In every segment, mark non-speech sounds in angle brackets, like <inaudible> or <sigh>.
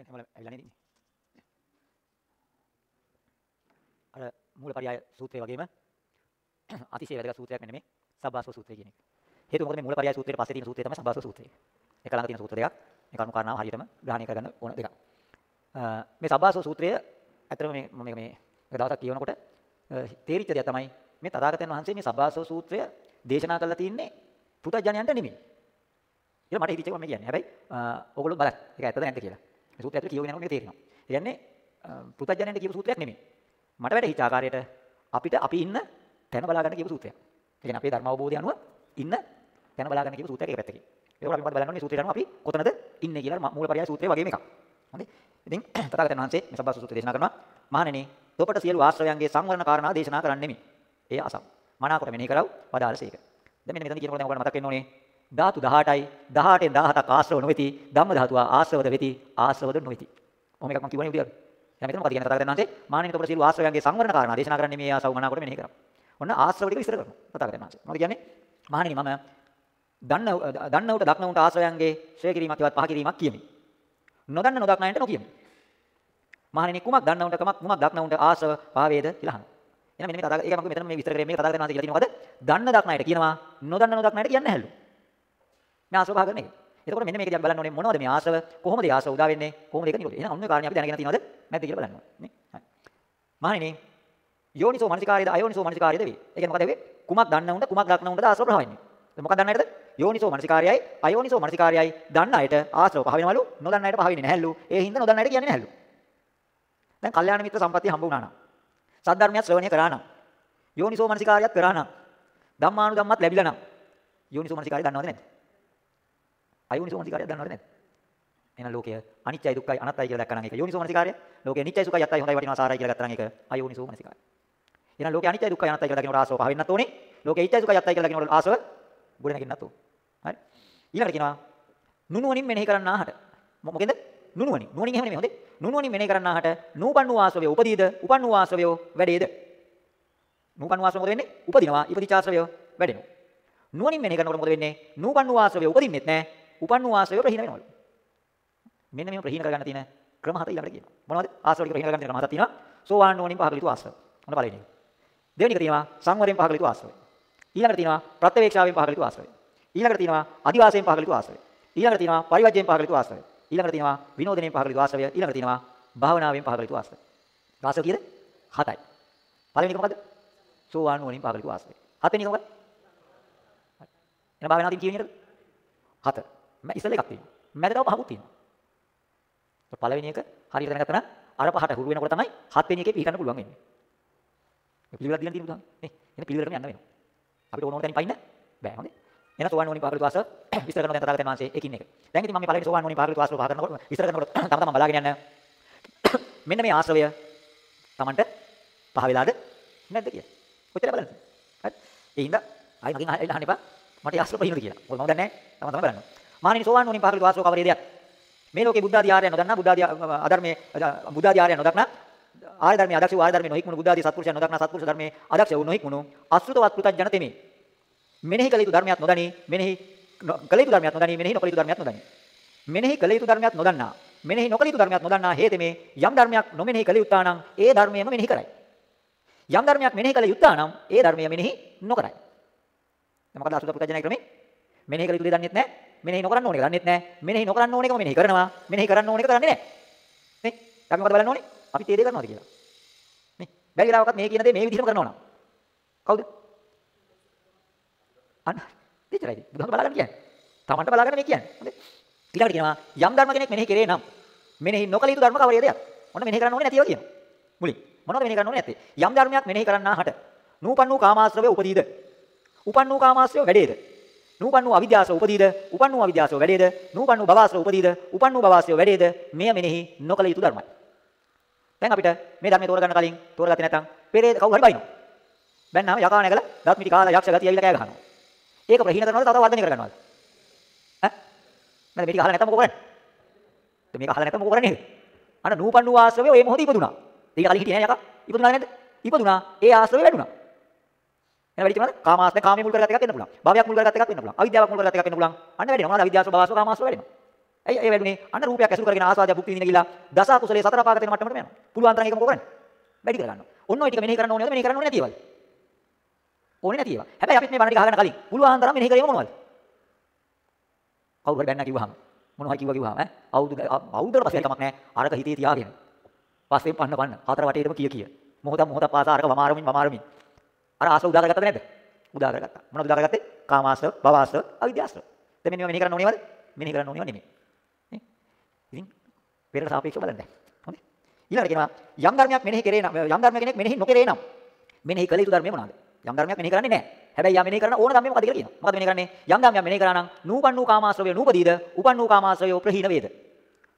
ප්‍රශ්නයක් හැමෝම ඇවිල්ලා නේද ඉන්නේ? අර මූලපරියාය සූත්‍රය වගේම <clears throat> අතිශය වැදගත් සූත්‍රයක් මෙන්න මේ සබ්බාසව සූත්‍රය කියන එක. හේතුව මොකද මේ මූලපරියාය සූත්‍රයට පස්සේ තියෙන සූත්‍රය තමයි සබ්බාසව සූත්‍රය. එක ළඟ තියෙන සූත්‍ර දෙකක්. මේ කරුණු කාරණාව හරියටම ග්‍රහණය කරගන්න ඕන දෙකක්. මේ සබ්බාසව සූත්‍රය ඇත්තටම මේ මම මේ එක දවසක් කියවනකොට තේරිච්ච දෙයක් තමයි මේ තථාගතයන් වහන්සේ මේ සබ්බාසව සූත්‍රය දේශනා කරලා තින්නේ පුතඥයන්ට නෙමෙයි. ඒක මට හිතෙච්ච එක මම කියන්නේ. හැබැයි ඕගොල්ලෝ බලන්න. ඒක ඇත්තද නැද්ද කියලා. මේ සූත්‍රය ඇතුලේ කියවගෙන යනකොට මේක තේරෙනවා. ඒ කියන්නේ පුතඥයන්ට කියපු සූත්‍රයක් නෙමෙයි. මට වැටහිච්ච ආකාරයට අපිට අපි ඉන්න තැන බලා ගන්න කියපු සූත්‍රයක්. ඒ කියන්නේ අපේ ධර්ම අවබෝධය අනුව ඉන්න තැන බලා ගන්න කියපු සූත්‍රයක් ඒක පැත්තකින්. ඒකෝර අපි මොකද බලන්න ඕනේ මේ සූත්‍රයට අනුව අපි කොතනද ඉන්නේ කියලා මූලපරියාය සූත්‍රය වගේම එකක්. හොඳයි. ඉතින් <clears throat> තථාගතයන් වහන්සේ මේ සබ්බා සූත්‍රය දේශනා කරනවා. මහණෙනි, තොපට සියලු ආශ්‍රවයන්ගේ සංවරණ කාරණා දේශනා කරන්නෙමි. එය අසම්. මනාකොට මෙනෙහි කරව වදාළසේක. දැන් මෙන්න මෙතන කියනකොට දැන් ඔයගොල්ලෝ මතක් වෙන්න ඕනේ. ධාතු 18යි 18න් 17ක් ආශ්‍රව නොවේති. ධම්ම ධාතුව ආශ්‍රවද වෙති. ආශ්‍රවද නොවේති. ඔහොම එකක් මම කියවනේ උදේ. දැන් මෙතන මොකද කියන්නේ තථාගතයන් වහන්සේ? මහණෙනි, තොපට සියලු ආශ්‍රවයන්ගේ සංවරණ කාරණා දේශනා කරන්නේ මේ ආසව මනාකොට මෙනෙහි කරව. ඔන්න ආශ්‍රව ටික විස්තර කරනවා තථාගතයන් වහන්සේ. මොකද කියන්නේ? මහණෙනි මම දන්න දන්න උට දක්න උට ආශ්‍රයයන්ගේ ශ්‍රේ කිරීමක් ඉවත් පහ කිරීමක් කියමි. නොදන්න නොදක්න අයට නොකියමි. මහණෙනි කුමක් දන්න උන්ට කමක් කුමක් දක්න උන්ට ආශ්‍රව පාවේද කියලා අහනවා. එහෙනම් මෙන්න මේ තථාගත ඒක මම මෙතන මේ විස්තර කරේ මේක තථාගතයන් වහන්සේ කියලා තියෙනවා මොකද? දන්න දක්න අයට කියනවා නොදන්න නොදක්න අයට කියන්නේ නැහැලු. මේ ආශ්‍රව පහ කරන එක. එතකොට මෙන්න මේක දිහා බලන්න ඕනේ මොනවද මේ ආශ්‍රව කොහොමද ඒ ආශ්‍රව උදා වෙන්නේ කොහොමද ඒක නිරෝධ. එහෙනම් අන්න ඒ කාරණේ අපි දැනගෙන තියෙනවද නැද්ද කියලා බලන්න ඕනේ. නේ? හරි. මහණෙනි යෝනිසෝ මනසිකාරයද අයෝනිසෝ මනසිකාරයද වේ. ඒ කියන්නේ මොකද වෙන්නේ? කුමක් දන්න උන්ට කුමක් දක්න උන්ටද ආශ්‍රව පහ වෙන්නේ. මොකක් දන්න අයටද? යෝනිසෝ මනසිකාරයයි අයෝනිසෝ මනසිකාරයයි දන්න අයට ආශ්‍රව පහ වෙනවලු නොදන්න අයට පහ වෙන්නේ නැහැලු. ඒ හින්දා නොදන්න අයට කියන්නේ නැහැලු. දැන් කල්යාණ මිත්‍ර සම්පත්තිය හම්බ වුණා නම් සද්ධර්මයක් ශ්‍රවණය කරා නම් යෝනිසෝ මනසිකාරයක් කරා නම් ධම්මානු ධම්මත් ලැබිලා නම් යෝනිසෝ මනසිකාරය දන්නවද නැද්ද? අයෝනිසෝ මනසිකාරය දන්නවද නැද්ද? එහෙනම් ලෝකය අනිත්‍යයි දුක්ඛයි අනාත්තයි කියලා දැක්කනම් ඒක යෝනිසෝ මනසිකාරය. ලෝකය නිත්‍යයි සුඛයි යත්තයි හොඳයි වටිනවා සාරයි කියලා ගත්තා නම් ඒක අයෝනිසෝ මනසිකාරය. එහෙනම් ලෝකය අනිත්‍යයි දුක්ඛයි අනාත්තයි කියලා දකින්නකොට ආසව පහ වෙන්නත් ඕනේ. ලෝකය ඉත්‍යයි සුඛයි යත්තයි කියලා දකින්නකොට ආසව ගොඩ නැගින්නත් ඕනේ. හරි. ඊළඟට කියනවා නුනුවණින් මෙනෙහි කරන්නාහට. මොකෙන්ද? නුනුවණින්. නුවණින් එහෙම නෙමෙයි හොඳේ. නුනුවණින් මෙනෙහි කරන්නාහට නූපන්නු ආශ්‍රවය උපදීද? උපන්නු ආශ්‍රවය වැඩේද? නූපන්නු ආශ්‍රවය මොකද වෙන්නේ? උපදිනවා. ඉපදිච්ච ආශ්‍රවය වැඩෙනවා. නුවණින් මෙනෙහි කරනකොට මොකද වෙන්නේ? නූපන්නු ආශ්‍රවය උපදින්නෙත් නැහැ. උපන්නු ආශ්‍රවය ප්‍රහීන වෙනවලු. මෙන්න මේ ප්‍රහීන කරගන්න තියෙන ක්‍රම හත ඊළඟට කියනවා. මොනවද? ආශ්‍රව ටික ප්‍රහීන කරගන්න තියෙන ක්‍රම හතක් තියෙනවා. සෝවාන් නුවණින් පහක යුතු ආශ්‍රව. මොන පළවෙනි එක? දෙවෙනි එක තියෙනවා සංවරයෙන් පහක යුතු ආශ්‍රවය. ඊළඟට තියෙනවා ප්‍රත්‍යවේක්ෂාවෙන් පහක යුතු ආශ්‍රවය. ඊළඟට තියෙනවා අදිවාසයෙන් පහක යුතු ආශ්‍රවය. ඊළඟට තියෙනවා පරිවර්ජයෙන් පහක යුතු ආශ්‍රවය. ඊළඟට තියෙනවා විනෝදයෙන් පහක යුතු ආශ්‍රවය. ඊළඟට තියෙනවා භාවනාවෙන් පහක යුතු ආශ්‍රවය. ආශ්‍රව කීයද? හතයි. පළවෙනි එක මොකද්ද? සෝවාන් නුවණින් පහක යුතු ආශ්‍රවය. හතවෙනි එක මොකද්ද? එන භාවනාවෙන් කියවෙන්නේ හත. මම ඉස්සෙල්ලා එකක් තියෙනවා. මැද තව පහකුත් තියෙනවා. පළවෙනි එක හරියට දැනගත්තා නම් අර පහට හුරු වෙනකොට තමයි හත්වෙනි එකේ පිළිගන්න පුළුවන් වෙන්නේ. මේ පිළිවෙලක් දීලා තියෙන බුදුහාම. නේ. එන පිළිවෙලටම යන්න වෙනවා. අපිට ඕන ඕන තැනින් පයින්න බෑ. හොඳේ. එන සෝවාන් වුණි පහකට වාස විස්තර කරනවා දැන් තථාගතයන් වහන්සේ එකින් එක. දැන් ඉතින් මම මේ පළවෙනි සෝවාන් වුණි පහකට වාස පහ කරනකොට විස්තර කරනකොට <coughs> තම තමන් බලාගෙන යන්න. <coughs> මෙන්න මේ ආශ්‍රවය Tamanට පහ වෙලාද නැද්ද කියලා. කොච්චර බලන්න. හරි. ඒ හින්දා ආයි මගෙන් අහන්න එපා. මට ආශ්‍රව පහිනද කියලා. මොකද මම දන්නේ නැහැ. තම තමන් බලන්න. මානිනි සෝවාන් වුණි පහකට වාස කවරේ දෙයක්. මේ ලෝකේ බුද්ධ ආදී ආර්යයන් නොදන්නා බුද්ධ ආදී අධර්මයේ බුද්ධ ආදී ආර්යයන් නොදක්නා ආර්ය ධර්මයේ අදක්ෂ වූ ආර්ය ධර්මයේ නොහික්මුණු බුද්ධ ආදී සත්පුරුෂයන් නොදක්නා සත්පුරුෂ ධර්මයේ අදක්ෂ වූ නොහික්මුණු අසෘතවත් පෘතජන තෙමේ. මෙනෙහි කළ යුතු ධර්මයක් නොදනි මෙනෙහි කළ යුතු ධර්මයක් නොදනි මෙනෙහි නොකළ යුතු ධර්මයක් නොදනි. මෙනෙහි කළ යුතු ධර්මයක් නොදන්නා මෙනෙහි නොකළ යුතු ධර්මයක් නොදන්නා හේතෙමේ යම් ධර්මයක් නොමෙනෙහි කළ යුත්තා නම් ඒ ධර්මයම මෙනෙහි කරයි. යම් ධර්මයක් මෙනෙහි කළ යුත්තා නම් ඒ ධර්මය මෙනෙහි නොකරයි. දැන් මොකද අසුත පෘතජන ක්‍රමේ? මෙනෙහි කළ යුතු දේ දන්නෙත් නැහැ මෙනෙහි නොකරන්න ඕනේ දන්නෙත් නැහැ මෙනෙහි නොකරන්න ඕන එකම මෙනෙහි කරනවා. මෙනෙහි කරන්න ඕන එක දන්නේ නැහැ නේ? අපි මොකද බලන්න ඕනේ? අපි තේ දේ කරනවාද කියලා. නේ? බැරි වෙලාවකත් මේ කියන දේ මේ විදිහටම කරනවා නම්. කවුද? අන්න. දෙච්චරයිද බුදුහාම බලාගන්න කියන්නේ. තමන්ට බලාගන්න මේ කියන්නේ. හොඳේ ඊළඟට කියනවා යම් ධර්ම කෙනෙක් මෙනෙහි කරේ නම් මෙනෙහි නොකළ යුතු ධර්ම කවරේද ඔන්න මෙනෙහි කරන්න ඕනේ නැතිව කියනවා. මුලින්. මොනවද මෙනෙහි කරන්න ඕනේ නැත්තේ? යම් ධර්මයක් මෙනෙහි කරන්නා හට නූපන් වූ කාමාශ්‍රවය උපදීද? උපන් වූ කාමාශ්‍රවය වැඩේද? නූපන් වූ අවිද්‍යාසව උපදීද? උපන් වූ අවිද්‍යාසව වැඩේද? නූපන් වූ භවාශ්‍රව උපදීද? උපන් වූ භවාශ්‍රව වැඩේද? මෙය මෙනෙහි නොකළ යුතු ධර්මයි. දැන් අපිට මේ ධර්මයේ තෝරගන්න කලින් තෝරගත්තේ නැත්නම් පෙරේ කවුරු හරි බයිනවා බැන්නාම යකා නැගලා දත් මිටි කාලා යක්ෂ ගතිය ඇවිල්ලා කෑ ගහනවා. ඒක ප්‍රහීන කරනවද තව තව වර්ධනය කරගන්නවද? ඈ? නැත්නම් මේක අහලා නැත්නම් මොකෝ කරන්නේ? මේක අහලා නැත්නම් මොකෝ කරන්නේ අන්න නූපන් වූ ආශ්‍රවය ඔය මොහොතේ ඉපදුනා ඒක කලින් හිටියේ නෑ යකා. ඉපදුනා නැද්ද ඉපදුනා ඒ ආශ්‍රවය වැඩුණා. එන වැඩි කියනවාද කාමාශ්‍රය කාමයේ මුල් කරගත් එකක් වෙන්න පුළුවන් භවයක් මුල් කරගත් එකක් වෙන්න පුළුවන් අවිද්‍යාවක් මුල් කරගත් එකක් වෙන්න පුළුවන් අන්න වැඩිනවා මොනවාද අවිද්‍යාව භවස්ව කාමාශ්‍රය වැඩිනවා ඇයි ඒ වැඩුනේ? අන්න රූපයක් ඇසුරු කරගෙන ආස්වාදය භුක්ති විඳින ගිලා දස කුසලයේ සතර පාගත වෙන මට්ටමට යනවා. පුළුවන් තරම් ඒක මොකද කරන්නේ? වැඩි කරගන්නවා. ඔන්න ඔය ටික මෙනෙහි කරන්න ඕනේද? මෙනෙහි කරන්න ඕනේ නැති ඒවාද? ඕනේ නැති ඒවා. හැබැයි අපිත් මේ බණ ටික අහගන්න කලින් පුළුවන් තරම් මෙනෙහි කරේම මොනවද? කවුරු හරි බැන්න කිව්වහම මොනවා කිව්වා කිව්වහම ඈ අවුරුදු අවුරුද්දකට පස්සේ කමක් නැහැ. අරක හිතේ තියාගෙන. පස්සේ පන්න පන්න. හතර වටේටම කිය කිය. මොහොත මොහොත පාසා අරක වමාරමින් වමාරමින්. අර ආසව උදා කරගත්තද නැද්ද? උදා කරගත්තා. මොනවද උදා කරගත්තේ? කාමාශ්‍රව, භවශ්‍රව, අවිද්‍යාශ්‍රව. දැන් මෙන්න මේවා මෙනෙහි කරන්න ඕනේවද? මෙනෙහි කරන්න ඕනේව නෙමෙයි. නේ? ඉතින් පෙරට සාපේක්ෂව බලන්න. හොඳයි. ඊළඟට කියනවා යම් ධර්මයක් මෙනෙහි කරේ නම් යම් ධර්ම කෙනෙක් මෙනෙහි නොකරේ නම් මෙනෙහි කළ යුතු ධර්මය මොනවාද? යම් ධර්මයක් මෙනෙහි කරන්නේ නැහැ. හැබැයි යම් මෙනෙහි කරන ඕන ධර්මයක් මොකද කියලා කියනවා. මොකද මෙනෙහි කරන්නේ? යම් ධර්මයක් මෙනෙහි කරා නම් නූපන් වූ කාමාශ්‍රවය නූපදීද? උපන් වූ කාමාශ්‍රවය ප්‍රහීන වේද?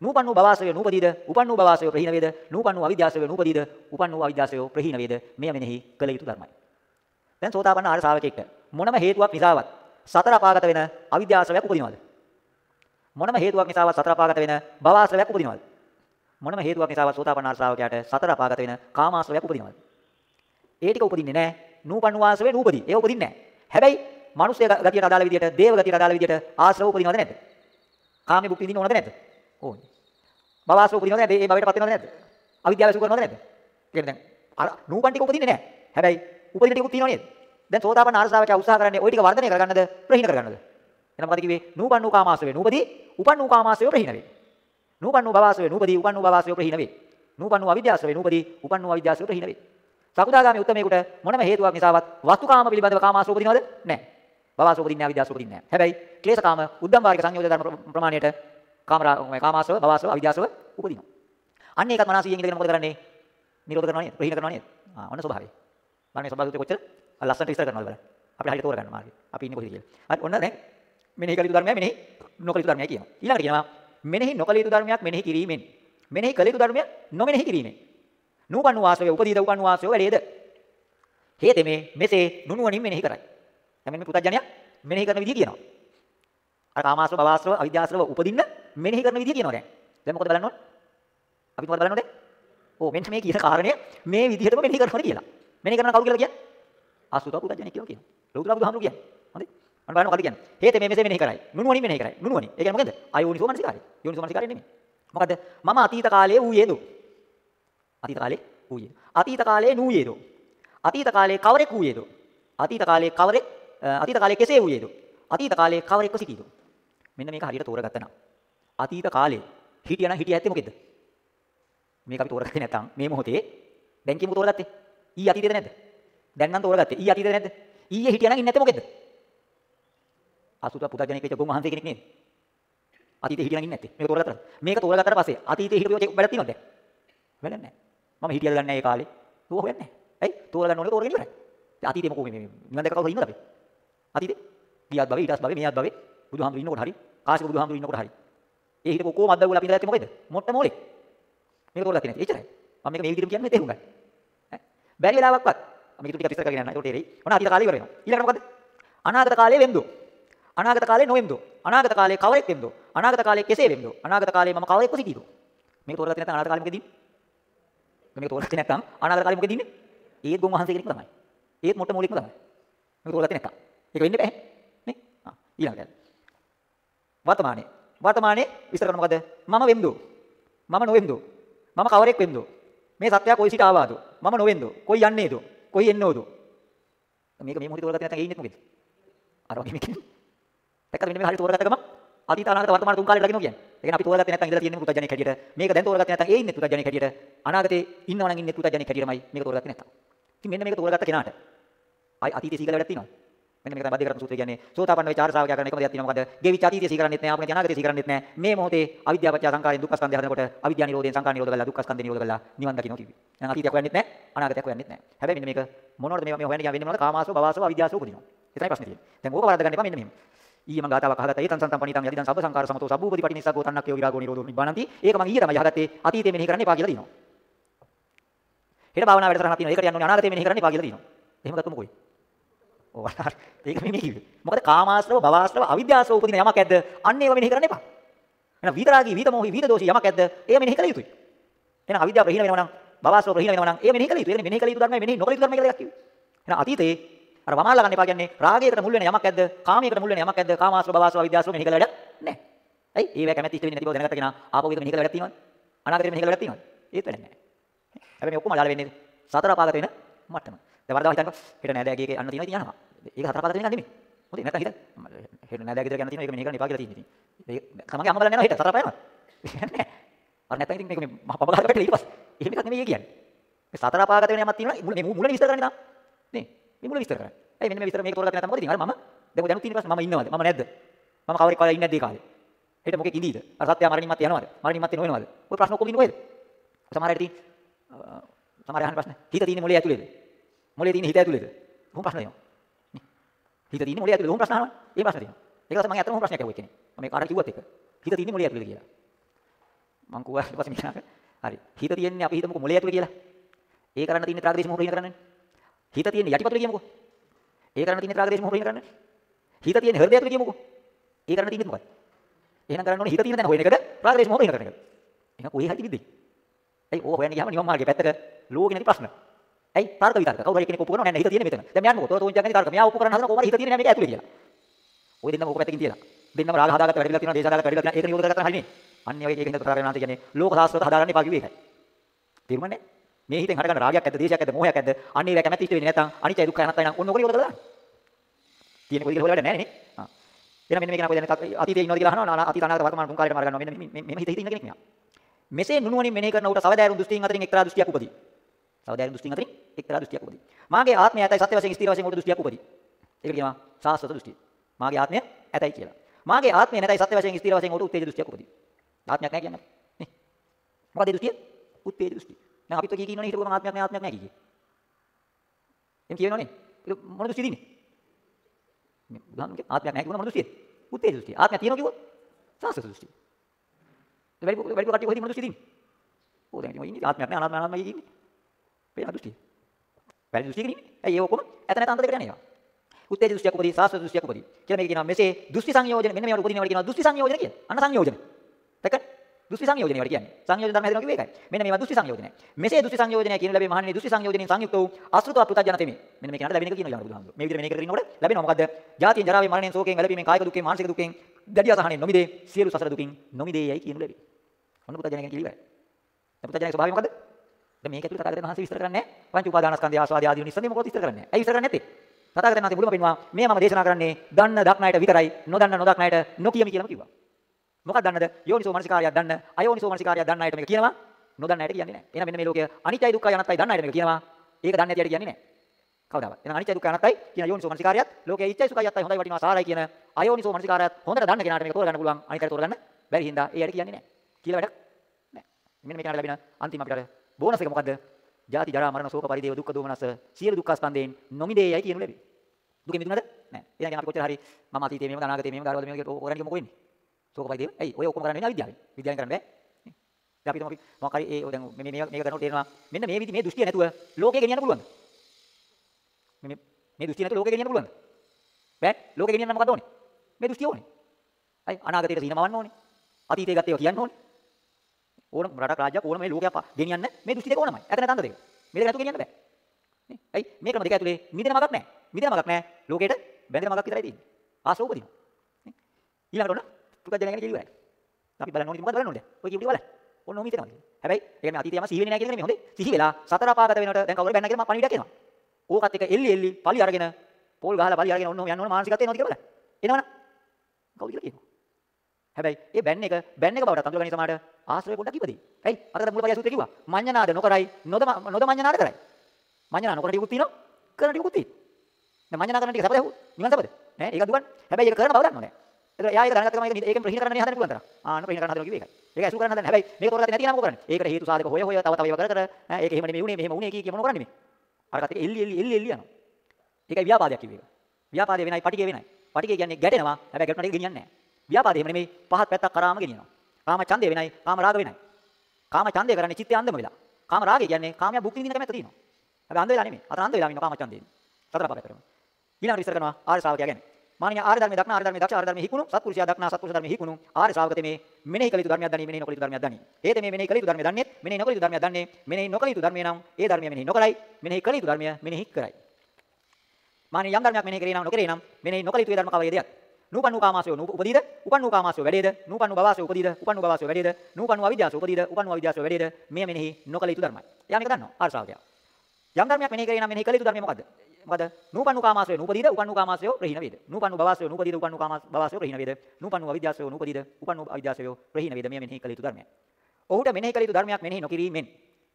නූපන් වූ භවශ්‍රවය නූපදීද? උපන් වූ භවශ්‍රවය ප්‍රහීන වේද? නූපන් වූ අවිද්‍යාශ්‍රවය නූපදීද? උපන් වූ අවිද්‍යාශ්‍රවය ප්‍රහීන වේද? මෙය මෙනෙහි කළ යුතු ධර්මයි. දැන් සෝතාපන්න ආර්ය ශ්‍රාවකෙක්ට මොනම හේතුවක් නිසාවත් සතර අපාගත වෙන අවිද්‍යාශ්‍රවයක් උපදිනවද? මොනම හේතුවක් නිසාවත් සතර අපාගත වෙන භවශ්‍රවයක් උපදිනවද? මොනම හේතුවක් නිසාවත් සෝතාපන්න ආර්ය ශ්‍රාවකයාට සතර අපාගත වෙන කාමාශ්‍රවයක් උපදිනවද? ඒ ටික උපදින්නේ නැහැ. නූපන් වාසවේ නූපදී. ඒක උපදින්නේ නැහැ. හැබැයි මිනිස්ය ගතියට අදාළ විදියට, දේව ගතියට අදාළ විදියට ආශ්‍රව උපදිනවද නැද්ද? කාමයේ භුක්ති විඳින්න ඕනද නැද්ද? ඕනේ. භවආශ්‍රව උපදිනවද නැද්ද? ඒ භවයට පත් වෙනවද නැද්ද? අවිද්‍යාව සුඛ කරනවද නැද්ද? කියන්නේ දැන් අර නූපන් ටික උපදින්නේ නැහැ. හැබැයි උපදින ටිකුත් තියෙනව නේද? දැන් සෝතාපන්න ආර්ශාවකයා උත්සාහ කරන්නේ ওই ටික වර්ධනය කරගන්නද ප්‍රහීන කරගන්නද? එහෙනම් මොකද කිව්වේ? නූපන් නූ කාමාශ්‍රවේ නූපදී, උපන් නූ කාමාශ්‍රවේ ප්‍රහීන වේ. නූපන් නූ භවආශ්‍රවේ නූපදී, උපන් නූ භවආශ්‍රවේ ප්‍රහීන වේ. නූපන් නූ අවිද්‍යාශ්‍රවේ නූපදී, උපන් නූ අවිද්‍යාශ්‍රවේ ප්‍රහීන වේ. සකුදාගාමී උත්තමයෙකුට මොනම හේතුවක් නිසාවත් වස්තුකාම පිළිබඳව කාමාශ්‍රව උපදිනවද? නැහැ. භවආශ්‍රව උපදින්නේ නැහැ, අවිද්‍යාශ්‍රව උපදින්නේ නැහැ. හැබැයි ක්ලේශකාම උද්දම් වාරික සංයෝජන ධර්ම ප්‍රමාණයට කාමරා කාමාශ්‍රව, භවආශ්‍රව, අවිද්‍යාශ්‍රව උපදිනවා. අන්න ඒකත් මනසියෙන් ඉඳගෙන මොකද කරන්නේ? නිරෝධ කරනවා නේද? ප්‍රහීන කරනවා නේද? ආ ඔන්න ස්වභාවය. බලන්න මේ ස්වභාවය කොච්චර ලස්සනට විස්තර කරනවද බලන්න. අපිට හරියට තෝරගන්න මාර්ගය. අපි ඉන්නේ කොහෙද කියලා. හරි ඔන්න දැන් මෙනෙහි කළ යුතු ධර්මයක් මෙනෙහි නොකළ යුතු ධර්මයක් කියනවා. ඊළඟට කියනවා මෙනෙහි නොකළ යුතු ධර්මයක් මෙනෙහි කිරීමෙන්. මෙනෙහි කළ යුතු ධර්මයක් නොමෙනෙහි කිරීමෙන්. නූපන් වාසය උපදීද උපන් වාසය වැඩේද? හේතෙමේ මෙසේ නුනුවණින් මෙනෙහි කරයි. දැන් මෙන්න පුතඥය මෙනෙහි කරන විදිය කියනවා. අර කාමාශ්‍රව භවආශ්‍රව අවිද්‍යාශ්‍රව උපදින්න මෙනෙහි කරන විදිය කියනවා දැන්. දැන් මොකද බලන්න ඕනේ? අපි මොකද බලන්න ඕනේ? ඕ මෙන්න මේ කියන කාරණය මේ විදිහටම මෙනෙහි කරනවා කියලා. මෙනෙහි කරන කවුරු කියලා කියන්නේ? ආසුත පුතඥය කියලා කියනවා. ලෞතර බුදුහාමුදුරු කියන්නේ. හොඳයි. අන්න බලන්න මොකද කියන්නේ? හේතෙමේ මෙසේ මෙනෙහි කරයි. නුනුවණින් මෙනෙහි කරයි. නුනුවණින්. ඒ කියන්නේ මොකද? අයෝනිසෝ මනසිකාරය. යෝනිසෝ මනසිකාරය නෙමෙයි. මොකද? මම අතීත කාලයේ ඌයේදෝ. අතීත කාලේ ඌයේ. අතීත කාලයේ නූයේදෝ. අතීත කාලයේ කවරෙක් වූයේද? අතීත කාලයේ කවරෙක් අතීත කාලයේ කෙසේ වූයේද? අතීත කාලයේ කවරෙක්ව සිටීද? මෙන්න මේක හරියට තෝරගත්තා නම් අතීත කාලේ හිටියනම් හිටිය ඇත්තේ මොකෙද? මේක අපි තෝරගත්තේ නැත්නම් මේ මොහොතේ දැන් කිමු තෝරගත්තේ? ඊ අතීතේද නැද්ද? දැන් නම් තෝරගත්තේ. ඊ අතීතේද නැද්ද? ඊයේ හිටියනම් ඉන්නේ නැත්තේ මොකෙද? අසුත පුතජනෙක් වෙච්ච ගොම් මහන්සිය කෙනෙක් නේද? අතීතේ හිටියනම් ඉන්නේ නැත්තේ. මේක තෝරගත්තා. මේක තෝරගත්තට පස්සේ අතීතේ හිටපු වැඩක් තියෙනවද දැන්? වැඩක් නැහැ. මම හිටියද දන්නේ නැහැ ඒ කාලේ. ඌ හොයන්නේ නැහැ. ඇයි? තෝරගන්න ඕනේ තෝරගෙන ඉවරයි. දැන් අතීතේ මොකෝ මේ නිවන් දැක කවුරු ඉන්නද අපි? අතීතේ ගියත් භවෙ ඊටස් භවෙ මෙයත් භවෙ බුදුහාමුදුරු ඉන්නකොට හරි කාශ්‍යප බුදුහාමුදුරු ඉන්නකොට හරි. ඒ හිටපු කොහොම අද්දගුල අපි ඉඳලා ඇත්තේ මොකේද? මොට්ට මෝලේ. මේක තෝරගත්තේ නැති. එච්චරයි. මම මේක මේ විදිහටම කියන්නේ තේරුම් ගන්න. ඈ බැරි වෙලාවක්වත් මම මේක ටික විස්තර කරගෙන යන්න. ඒකට තේරෙයි. ඔන්න අතීත කාලේ ඉවර වෙනවා. ඊළඟට මොකද? අනාගත කාලේ වෙන්දෝ. අනාගත කාලේ නොවෙන්දෝ. අනාගත කාලේ කවරෙක් වෙන්දෝ. අනාගත කාලේ කෙසේ වෙන්දෝ. අනාගත කාලේ මම කවරෙක්ව සිටීදෝ. මේක තෝරගත්තේ නැත්නම් අනාගත කාලේ මොකද ඉන්නේ? මේක තෝරගත්තේ නැත්නම් අනාගත කාලේ මොකද ඉන්නේ? ඒත් ගොන් වහන්සේ කෙනෙක්ම තමයි. ඒත් මොට්ට මූලිකම තමයි. මේක තෝරගත්තේ නැත්තම්. ඒක වෙන්න බෑ. නේ? ආ ඊළඟට. වර්තමානයේ. වර්තමානයේ විස්තර කරන මොකද? මම වෙම්දෝ. මම නොවෙම්දෝ. මම කවරෙක් වෙම්දෝ. මේ සත්‍යය කොයි සිට ආවාද? මම නොවෙම්දෝ. කොයි යන්නේද? කොයි එන්නෝද? මේක මේ මොහොතේ තෝරගත්තේ නැත්නම් ඒ ඉන්නේ මොකෙද? අර වගේ මේක. දැක්කද මෙන්න මේ හරිය තෝරගත්ත ගමන් අතීත අනාගත වර්තමාන තුන් කාලෙට ලගිනවා කියන්නේ. ඒ කියන්නේ අපි තෝරගත්තේ නැත්නම් ඉඳලා තියෙන්නේ පුතජනෙක් හැටියට. මේක දැන් තෝරගත්තේ නැත්නම් ඒ ඉන්නේ පුතජනෙක් හැටියට. අනාගතේ ඉන්නව නම් ඉන්නේ පුතජනෙක් හැටියටමයි මේක තෝරගත්තේ නැත්නම්. ඉතින් මෙන්න මේක තෝරගත්ත කෙනාට ආයි අතීතයේ සීකල වැඩක් තියෙනවද? මෙන්න මේක තමයි බද්ධ කරන සූත්‍රය කියන්නේ. සෝතාපන්න වෙච්ච ආර්ය ශ්‍රාවකයා කරන එකම දෙයක් තියෙනවා මොකද? ගෙවිච්ච අතීතයේ සීකරන්නෙත් නැහැ, ආපුණේ අනාගතයේ සීකරන්නෙත් නැහැ. මේ මොහොතේ අවිද්‍යාව පත්‍ය සංකාරයෙන් දුක්ඛ ස්කන්ධය හදනකොට අවිද්‍යාව නිරෝධයෙන් සංකාර නිරෝධ කරලා දුක්ඛ ස්කන්ධය නිරෝධ කරලා නිවන් දකින්න කිව්වේ. දැන් අතීතයක් හොයන්නෙත් නැහැ, අනාගතයක් හොයන්නෙත් නැහැ. හැබැයි මෙන්න මේක මොනවද මේ මේ හොයන්නේ කියන්නේ මොනවද? කාමාසෝ, භවසෝ, අවිද්‍යාසෝ උපදිනවා. එතනයි ප්‍රශ්නේ තියෙන්නේ. දැන් ඕක වරද්ද ගන්න එපා මෙන්න මෙහෙම. ඊයේ මම ගාතාවක් අහගත්තා. ඒතං සන්තම් පණිතං යදිදං සබ්බ සංකාර සමතෝ සබ්බූපති පටිනිස්සග්ගෝ තන්නක්කයෝ විරාගෝ නිරෝධෝ නිබ්බානಂತಿ. ඒක මම ඊයේ තමයි අහගත්තේ. අතීතේ මෙනෙහි කරන්න එපා කියලා දිනවා. හෙට භාවනා වැඩසටහනක් තියෙනවා. ඒකට යන්න ඕනේ අනාගතේ මෙනෙහි කරන්න එපා කියලා දිනවා. එහෙම ගත්තොත් මොකෝයි? ඕ හරි. ඒක මේ කිව්වේ. මොකද කාමාශ්‍රව, භවආශ්‍රව, අවිද්‍යාශ්‍රව උපදින යමක් ඇද්ද? අන්න ඒවා මෙනෙහි කරන්න එපා. එහෙනම් විතරාගී, විතමෝහි, විතදෝෂී යමක් ඇද්ද? ඒව මෙනෙහි කළ යුතුයි. එහෙනම් අවිද්‍යාව ප්‍රහීන වෙනවා නම්, භවආශ්‍රව ප්‍රහීන වෙනවා නම්, ඒව මෙනෙහි කළ යුතුයි. ඒක මෙනෙහි කළ යුතු ධර්මයි මෙනෙහි නොකළ යුතු ධර්මයි කියලා එකක් කිව්වේ. එහෙනම් අතීතේ අර වමාලා ගන්න එපා කියන්නේ රාගයකට මුල් වෙන යමක් ඇද්ද? කාමයකට මුල් වෙන යමක් ඇද්ද? කාමාශ්‍රව, භවආශ්‍රව, අවිද්‍යාශ්‍රව මෙනෙහි කළ වැඩක් නැහැ. ඇයි? ඒවැ කැමැති ඉෂ්ට වෙන්නේ නැති බව දැනගත්ත කෙනා ආපහු ඒක මෙහි කළ වැඩක් තියෙනවද? අනාගතේ මෙහි කළ වැඩක් තියෙනවද? ඒත් වැඩක් නැහැ. හැබැයි මේ ඔක්කොම අදාළ වෙන්නේ සතර අපාගත වෙන මට්ටම. දැන් වරදවා හිතන්නකෝ. හෙට නෑදෑගේ අන්න තියෙනවා ඉතින් යනවා. ඒක හතර අපාගත වෙන එක නෙමෙයි. හොඳේ නැත්නම් හිතන්න. හෙට නෑදෑගේ ගෙදර යන තියෙනවා ඒක මෙහි කරන්න එපා කියලා තියෙනවා ඉතින්. ඒක තමන්ගේ අම්මා බලන්න යනවා හෙට සතර අපායම. නෑ. අර නැත්නම් ඉතින් මේක මේ මහ පප ගහකට වැටලා ඊට පස්සේ. එහෙම එකක් නෙමෙයි කියන්නේ. මේ සතර අපාගත වෙන යමක් තියෙනවා මේ මුලනේ විස්තර කරන්නේ තාම. නේ. මේ මුල විස්තර කරන්නේ. ඇයි මෙන්න මේ විස්තර මේක තෝරගත්තේ නැත්නම් මොකද ඉතින් අර මම දැන් දැනුත් තියෙන ප්‍රශ්න මම ඉන්නවද? මම නැද්ද? මම කවරෙක් කවලා ඉන්නේ නැද්ද ඒ කාලේ? හෙට මොකෙක් ඉඳීද? අර සත්‍ය මරණින් මත් යනවද? මරණින් මත් නොවෙනවද? ඔය ප්‍රශ්න ඔක්කොම ඉන්නේ කොහෙද? සමහර අයට තියෙන සමහර අහන ප්‍රශ්න. හිත තියෙන්නේ මොලේ ඇතුලේද? මොලේ තියෙන්නේ හිත ඇතුලේද? මොහොම ප්‍රශ්න එනවා. නේ. හිත තියෙන්නේ මොලේ ඇතුලේද? මොහොම ප්‍රශ්න අහනවා. ඒ ප්‍රශ්න තියෙනවා. ඒක තමයි මම අතන මොහොම ප්‍රශ්නයක් අහුවේ කෙනෙක්. මම කාටද කිව්වත් එක. හිත තියෙන්නේ මොලේ ඇතුලේද කියලා. මං කිව්වා ඊට පස්සේ මිනාක. හරි. හිත තියෙන්නේ අපි හිතමුකෝ මොලේ ඇතුලේ කියලා. ඒ කරන්න තියෙන්නේ ත්‍රාගදේශ මොහොම ප්‍රේණ කරන්නේ. හිත තියෙන්නේ යටිපතුලේ කියමුකෝ. ඒ කරන්න තියෙන්නේ ත්‍රාගදේශ මොහොම ප්‍රේණ කරන්නේ. හිත තියෙන්නේ හෘදය ඇතුලේ කියමුකෝ. ඒ කරන්න තියෙන්නේ මොකක්ද? එහෙනම් කරන්න ඕනේ හිත තියෙන තැන හොයන එකද ප්‍රාග්‍රේෂ් මොහොම ප්‍රේණ කරන එකද? එහෙනම් කොහේ හරි තිබිද්දී. ඇයි ඕක හොයන්න ගියාම නිවන් මාර්ගයේ පැත්තක ලෝකේ නැති ප්‍රශ්න. ඇයි තර්ක විතර්ක. කවුරු හරි කෙනෙක් ඔප්පු කරනවා නෑ නෑ හිත තියෙන්නේ මෙතන. දැන් මෙයන් මොකද? තෝ තුන්ජා කියන්නේ තර්ක. මෙයා ඔප්පු කරන්න හදන කොහොමද හිත තියෙන්නේ නෑ මේක ඇතුලේ කියලා. ඔය දෙන්නම ඕක පැත්තකින් තියලා. දෙන්නම රාග හදාගත්ත වැඩිලා තියෙනවා, දේශ හදාගත්ත වැඩිලා තියෙනවා. ඒක නියෝග කරගත්තා හරිනේ. අන්න ඔය එකකින් ප්‍රකාරණාන්ත කියන්නේ ලෝක සාස්ත්‍රයට හදාගන්න එපා කිව්වේ ඒකයි. තේරුණා නෑ? මේ හිතෙන් හටගන්න රාගයක් ඇද්ද, දේශයක් ඇද්ද, මොහයක් ඇද්ද? අන්න ඒක කැමැති ඉෂ්ට වෙන්නේ නැත්නම් අනිත්‍ය දුක්ඛ අනාත්තයි නම් ඔන්න ඔක නියෝග කරලා දාන්න. තියෙන කොයි කියලා හොයලා නෑ නේ. ආ. එහෙනම් මෙන්න මේක නා කොයි දැන් අතීතයේ ඉන්නවද කියලා අහනවා. අතීත අනාගත වර්තමාන තුන් කාලයට මාර ගන්නවා. මෙන්න මේ හිත හිත ඉන්න කෙනෙක් මෙයා. මෙසේ නුනුවණින් මෙනෙහි කරන උට සවදෑරුම් දෘෂ්ටීන් අතරින් එක්තරා දෘෂ්ටියක් උපදී. සවදෑරුම් දෘෂ්ටීන් අතරින් එක්තරා දෘෂ්ටියක් උපදී. මාගේ ආත්මය ඇතයි සත්‍ය වශයෙන් ස්ථිර වශයෙන් උට දෘෂ්ටියක් උපදී. ඒක කියනවා සාස්වත දෘෂ්ටිය. මාගේ ආත්මය ඇතයි කියලා. මාගේ ආත්මය නැතයි සත්‍ය වශයෙන් ස්ථිර වශයෙන් උට උත්තේජ දෘෂ්ටියක් උපදී. ආත්මයක් නැහැ කියන්නේ. නේ. මොකද ඒ දෘෂ්ටිය? උත්තේජ දෘෂ්ටිය. දැන් අපිත් කී කියනවනේ හිතපුවම ආත්මයක් නැහැ ආත්මයක් නැහැ කියේ. එම් කියනවනේ. ඒක මොන දෘෂ්ටියද ඉන්නේ? මේ බුදුහාමුදුරුවෝ ආත්මයක් නැහැ කිව්වම මොන දෘෂ්ටියද? උත්තේජ දෘෂ්ටිය. ආත්මයක් තියෙනවා කිව්වොත් සාස්වත දෘෂ්ටිය. වැඩි වැඩි කට්ටිය කොහෙද මොන දෘෂ්ටියද ඉන්නේ? ඕ දැන් ඉතින් ඉන්නේ ආත්මයක් නැහැ අනාත්ම අනාත්මයි ඉන්නේ. පේන දෘෂ්ටිය. වැරදි දෘෂ්ටියක ඉන්නේ. ඇයි ඒ ඔක්කොම ඇත නැත අන්ත දෙකට යන්නේ ඒවා. උත්තේජ දෘෂ්ටියක් උපදී සාස්ත්‍ර දෘෂ්ටියක් උපදී. කියලා මේක කියනවා මෙසේ දෘෂ්ටි සංයෝජන මෙන්න මේවට උපදිනවට කියනවා දෘෂ්ටි සංයෝජන කියලා. අන්න සංයෝජන. දැක්ක? දෘෂ්ටි සංයෝජනය වට කියන්නේ. සංයෝජන ධර්ම හැදෙනවා කිව්වේ ඒකයි. මෙන්න මේවා දෘෂ්ටි සංයෝජනය. මෙසේ දෘෂ්ටි සංයෝජනය කියන ලැබෙන්නේ මහන්නේ දෘෂ්ටි සංයෝජනෙන් සංයුක්ත වූ අසෘත අපෘතජන තෙමි. මෙන්න මේ කියනට ලැබෙන එක කියනවා බුදුහාමුදුරුවෝ. මේ විදිහට මෙනේ කරගෙන ඉන්නකොට ලැබෙනවා මොකද්ද? ජාතියෙන් ජරාවෙන් මරණයෙන් ශෝකයෙන් වැළපීමෙන් කායික දුකෙන් මානසික දුකෙන් දැඩි අසහනෙන් නොමිදේ සියලු සසර දුකින් නොමිදේයයි කියනු ලැබේ. ඔන්න පුතජන කියන කිලිවයි. දැන් පුතජනගේ ස්වභාවය මොකද්ද? දැන් මේක ඇතුළේ තථාගතයන් වහන්සේ විස්තර කරන්නේ නැහැ. පංච උපාදානස්කන්ධය ආස්වාද ආදී නිස්සන්දේ මොකද විස්තර කරන්නේ නැහැ. ඇයි විස්තර කරන්නේ නැත්තේ? තථාගතයන් වහන්සේ මුලම පෙන්වා මේ මම දේශනා කරන්නේ දන්න දක්නායට විතරයි නොදන්න නොදක්නායට නොකියමි කියලාම කිව්වා. මොකක්ද දන්නද? යෝනිසෝ මනසිකාරයක් දන්න අයෝනිසෝ මනසිකාරයක් දන්න අයට මේක කියනවා නොදන්න අයට කියන්නේ නැහැ. එහෙනම් මෙන්න මේ ලෝකය අනිත්‍යයි දුක්ඛයි අනාත්තයි දන්න අයට මේක කියනවා. ඒක දන්නේ නැති අයට කියන්නේ නැහැ. කවදාවත්. එහෙනම් අනිත්‍ය දුක්ඛ අනාත්තයි කියන යෝනිසෝ මනසිකාරයත් ලෝකයේ ඉච්ඡයි සුඛයි අත්තයි හොඳයි වටිනවා සාරයි කියන අයෝනිසෝ මනසිකාරයත් හොඳට දන්න කෙනාට මේක තෝරගන්න පුළුවන්. අනිත් අයට තෝරගන්න බැරි හින්දා ඒ අයට කියන්නේ නැහැ. කියලා වැඩක් නැහැ. මෙන්න මේ කෙනාට ලැබෙන අන්තිම අපිට අර බෝනස් එක මොකද්ද? ජාති ජරා මරණ ශෝක පරිදේව දුක්ඛ දෝමනස සියලු දුක්ඛ ස්කන්ධයෙන් නොමිදේයයි කියනු ලැබේ. දුකෙ මිදුනද? නැහැ. එහෙනම් අපි කොච්චර හරි මම අතීතයේ මේව අනාගතයේ මේව ගාරවල මේක ඕකරන්නේ මොකෝ වෙන්නේ? ශෝක පරිදේව. ඇයි ඔය ඔක්කොම කරන්නේ නැහැ විද්‍යාවෙන්. විද්‍යාවෙන් කරන්න බෑ. දැන් අපි තමයි මොකක් හරි ඒ දැන් මේ මේක මේක කරනකොට තේරෙනවා මෙන්න මේ විදි මේ දෘෂ්ටිය නැතුව ලෝකේ ගෙනියන්න පුළුවන්ද? මේ මේ දෘෂ්ටිය නැතුව ලෝකේ ගෙනියන්න පුළුවන්ද? බෑ. ලෝකේ ගෙනියන්න මොකද ඕනේ? මේ දෘෂ්ටිය ඕනේ. අයි අනාගතයට සීනමවන්න ඕනේ. අතීතයේ ගත්තේ කියන්න ඕනේ. ඕන රටක් රාජ්‍යයක් ඕන මේ ලෝකයක් ගෙනියන්න මේ දෘෂ්ටි දෙක ඕනමයි. ඇත නැතන්ද දෙක. මේ දෙක නැතුව ගෙනියන්න බෑ. නේ? ඇයි මේකම දෙක ඇතුලේ මිදෙන මගක් නැහැ. මිදෙන මගක් නැහැ. ලෝකෙට බැඳෙන මගක් විතරයි තියෙන්නේ. ආශ්‍රව උපදිනවා. නේ? ඊළඟට ඔන්න පුකජන ගැන කිව්වා. අපි බලන්න ඕනේ මොකද බලන්න ඕනේ? ඔය කියපු ටික බලන්න. ඔන්න ඔහොම හිතනවා. හැබැයි ඒක මේ අතීතයම සිහි වෙන්නේ නැහැ කියන එක නෙමෙයි හොඳේ. සිහි වෙලා සතර අපාගත වෙනකොට දැන් කවුරු බැන්න කියලා මම පණිවිඩයක් එනවා. ඕකත් එක එල්ලි එල්ලි පලි අරගෙන පොල් ගහලා පලි අරගෙන ඔන්න ඔහොම යන්න ඕන මානසිකත්වය එනවද කියලා බලන්න. එනවනම් කවුද කියලා කියනවා. හැබැයි ඒ බැන්න එක බැන්න එක බවට අඳුරගනි සමාඩ ආශ්‍රය පොඩ්ඩක් ඉපදී. ඇයි? අරකට මුලපරිය සූත්‍රය කිව්වා. මඤ්ඤනාද නොකරයි නොද නොද මඤ්ඤනාද කරයි. මඤ්ඤනා නොකර ටිකුත් තියෙනවා. කරන ටිකුත් තියෙනවා. දැන් මඤ්ඤනා කරන ටික සපද ඇහුවොත් නිවන් සපද? නෑ ඒක දුවන්. හැබැයි ඒක කරන බව දන්නව නෑ. ඒක එයා ඒක දැනගත්ත ගමන් ඒකෙන් ප්‍රහීන කරන්න හදන්න පුළුවන් තරම්. ආන්න ප්‍රහීන කරන්න හදනවා කිව්වේ ඒකයි. ඒක ඇසුරු කරන්න හදන්න. හැබැයි මේක තෝරගත්තේ නැති නම් මොකද කරන්නේ? ඒකට හේතු සාධක හොය හොය තව තව ඒවා කර කර ඒක එහෙම නෙමෙයි උනේ මෙහෙම උනේ කී කිය මොන කරන්නේ මේ? අරකට එල්ලි එල්ලි එල්ලි එල්ලි යනවා. ඒකයි ව්‍යාපාදයක් කිව්වේ ඒක. ව්‍යාපාදේ වෙනයි පටිගේ වෙනයි. පටිගේ කියන්නේ ගැටෙනවා. හැබැයි ගැටුණට ඒක ගෙනියන්නේ නැහැ. ව්‍යාපාදේ එහෙම නෙමෙයි පහත් පැත්තක් කරාම ගෙනියනවා. කාම ඡන්දේ වෙනයි කාම රාග වෙනයි. කාම ඡන්දේ කරන්නේ චිත්තය අන්දම වෙලා. කාම රාගය කියන්නේ කාමයා භුක්ති විඳින කැමැත්ත තියෙනවා. හැබැයි අන්ද වෙලා නෙමෙයි. අතන අන්ද වෙලා ඉන්නවා කාම ඡන්දේ. සතර පාපය කරනවා. ඊළඟට විස්තර කරනවා ආර්ය ශ්‍රාවකයා ගැන. මානිය ආර්ය ධර්මයේ දක්නා ආර්ය ධර්මයේ දක්ෂ ආර්ය ධර්මයේ හිකුණු සත්පුරුෂයා දක්නා සත්පුරුෂ ධර්මයේ හිකුණු ආර්ය ශ්‍රාවකතේ මේ මෙනෙහි කළ යුතු ධර්මයක් දන්නේ මෙනෙහි නොකළ යුතු ධර්මයක් දන්නේ. ඒත මේ මෙනෙහි කළ යුතු ධර්මයක් දන්නේ මෙනෙහි නොකළ යුතු ධර්මයක් දන්නේ මෙනෙහි නොකළ යුතු ධර්මය නම් ඒ ධර්මය මෙනෙහි නොකරයි මෙනෙහි කළ යුතු ධර්මය මෙනෙහි කරයි. මානිය යම් ධර්මයක් මෙනෙහි කරේ නම් නොකරේ නම් මෙනෙහි නොකළ යුතු ඒ ධර්ම කවයේදයක්. නූපන්නු කාමාශය උපදීද? උපන්නු කාමාශය වැඩේද? නූපන්නු භවශය උපදීද? උපන්නු භවශය වැඩේද? නූපන්නු අවිද්‍යාශය උපදීද? උපන්නු අවිද්‍යාශය වැඩේද? මෙය මෙනෙහි නොකල යුතු ධර්මයි. එයා මේක දන්නවා. ආර්ය ශ්‍රාවකයා. යම් ධර්මයක් මෙනෙහි කරේ නම් මෙනෙහි කළ යුතු ධර්මය මොකද්ද? මොකද? නූපන්නු කාමාශය නූපදීද? උපන්නු කාමාශය රහින වේද? නූපන්නු භවශය නූපදීද? උපන්නු කාමාශය භවශය රහින වේද? නූපන්නු අවිද්‍යාශය නූපදීද? උපන්නු අවිද්‍යාශය රහින වේද? මෙය මෙනෙහි කළ යුතු ධර්මයක්. ඔහුට මෙනෙහි කළ යුතු ධර්මයක් මෙනෙහි නොකිරීමෙන්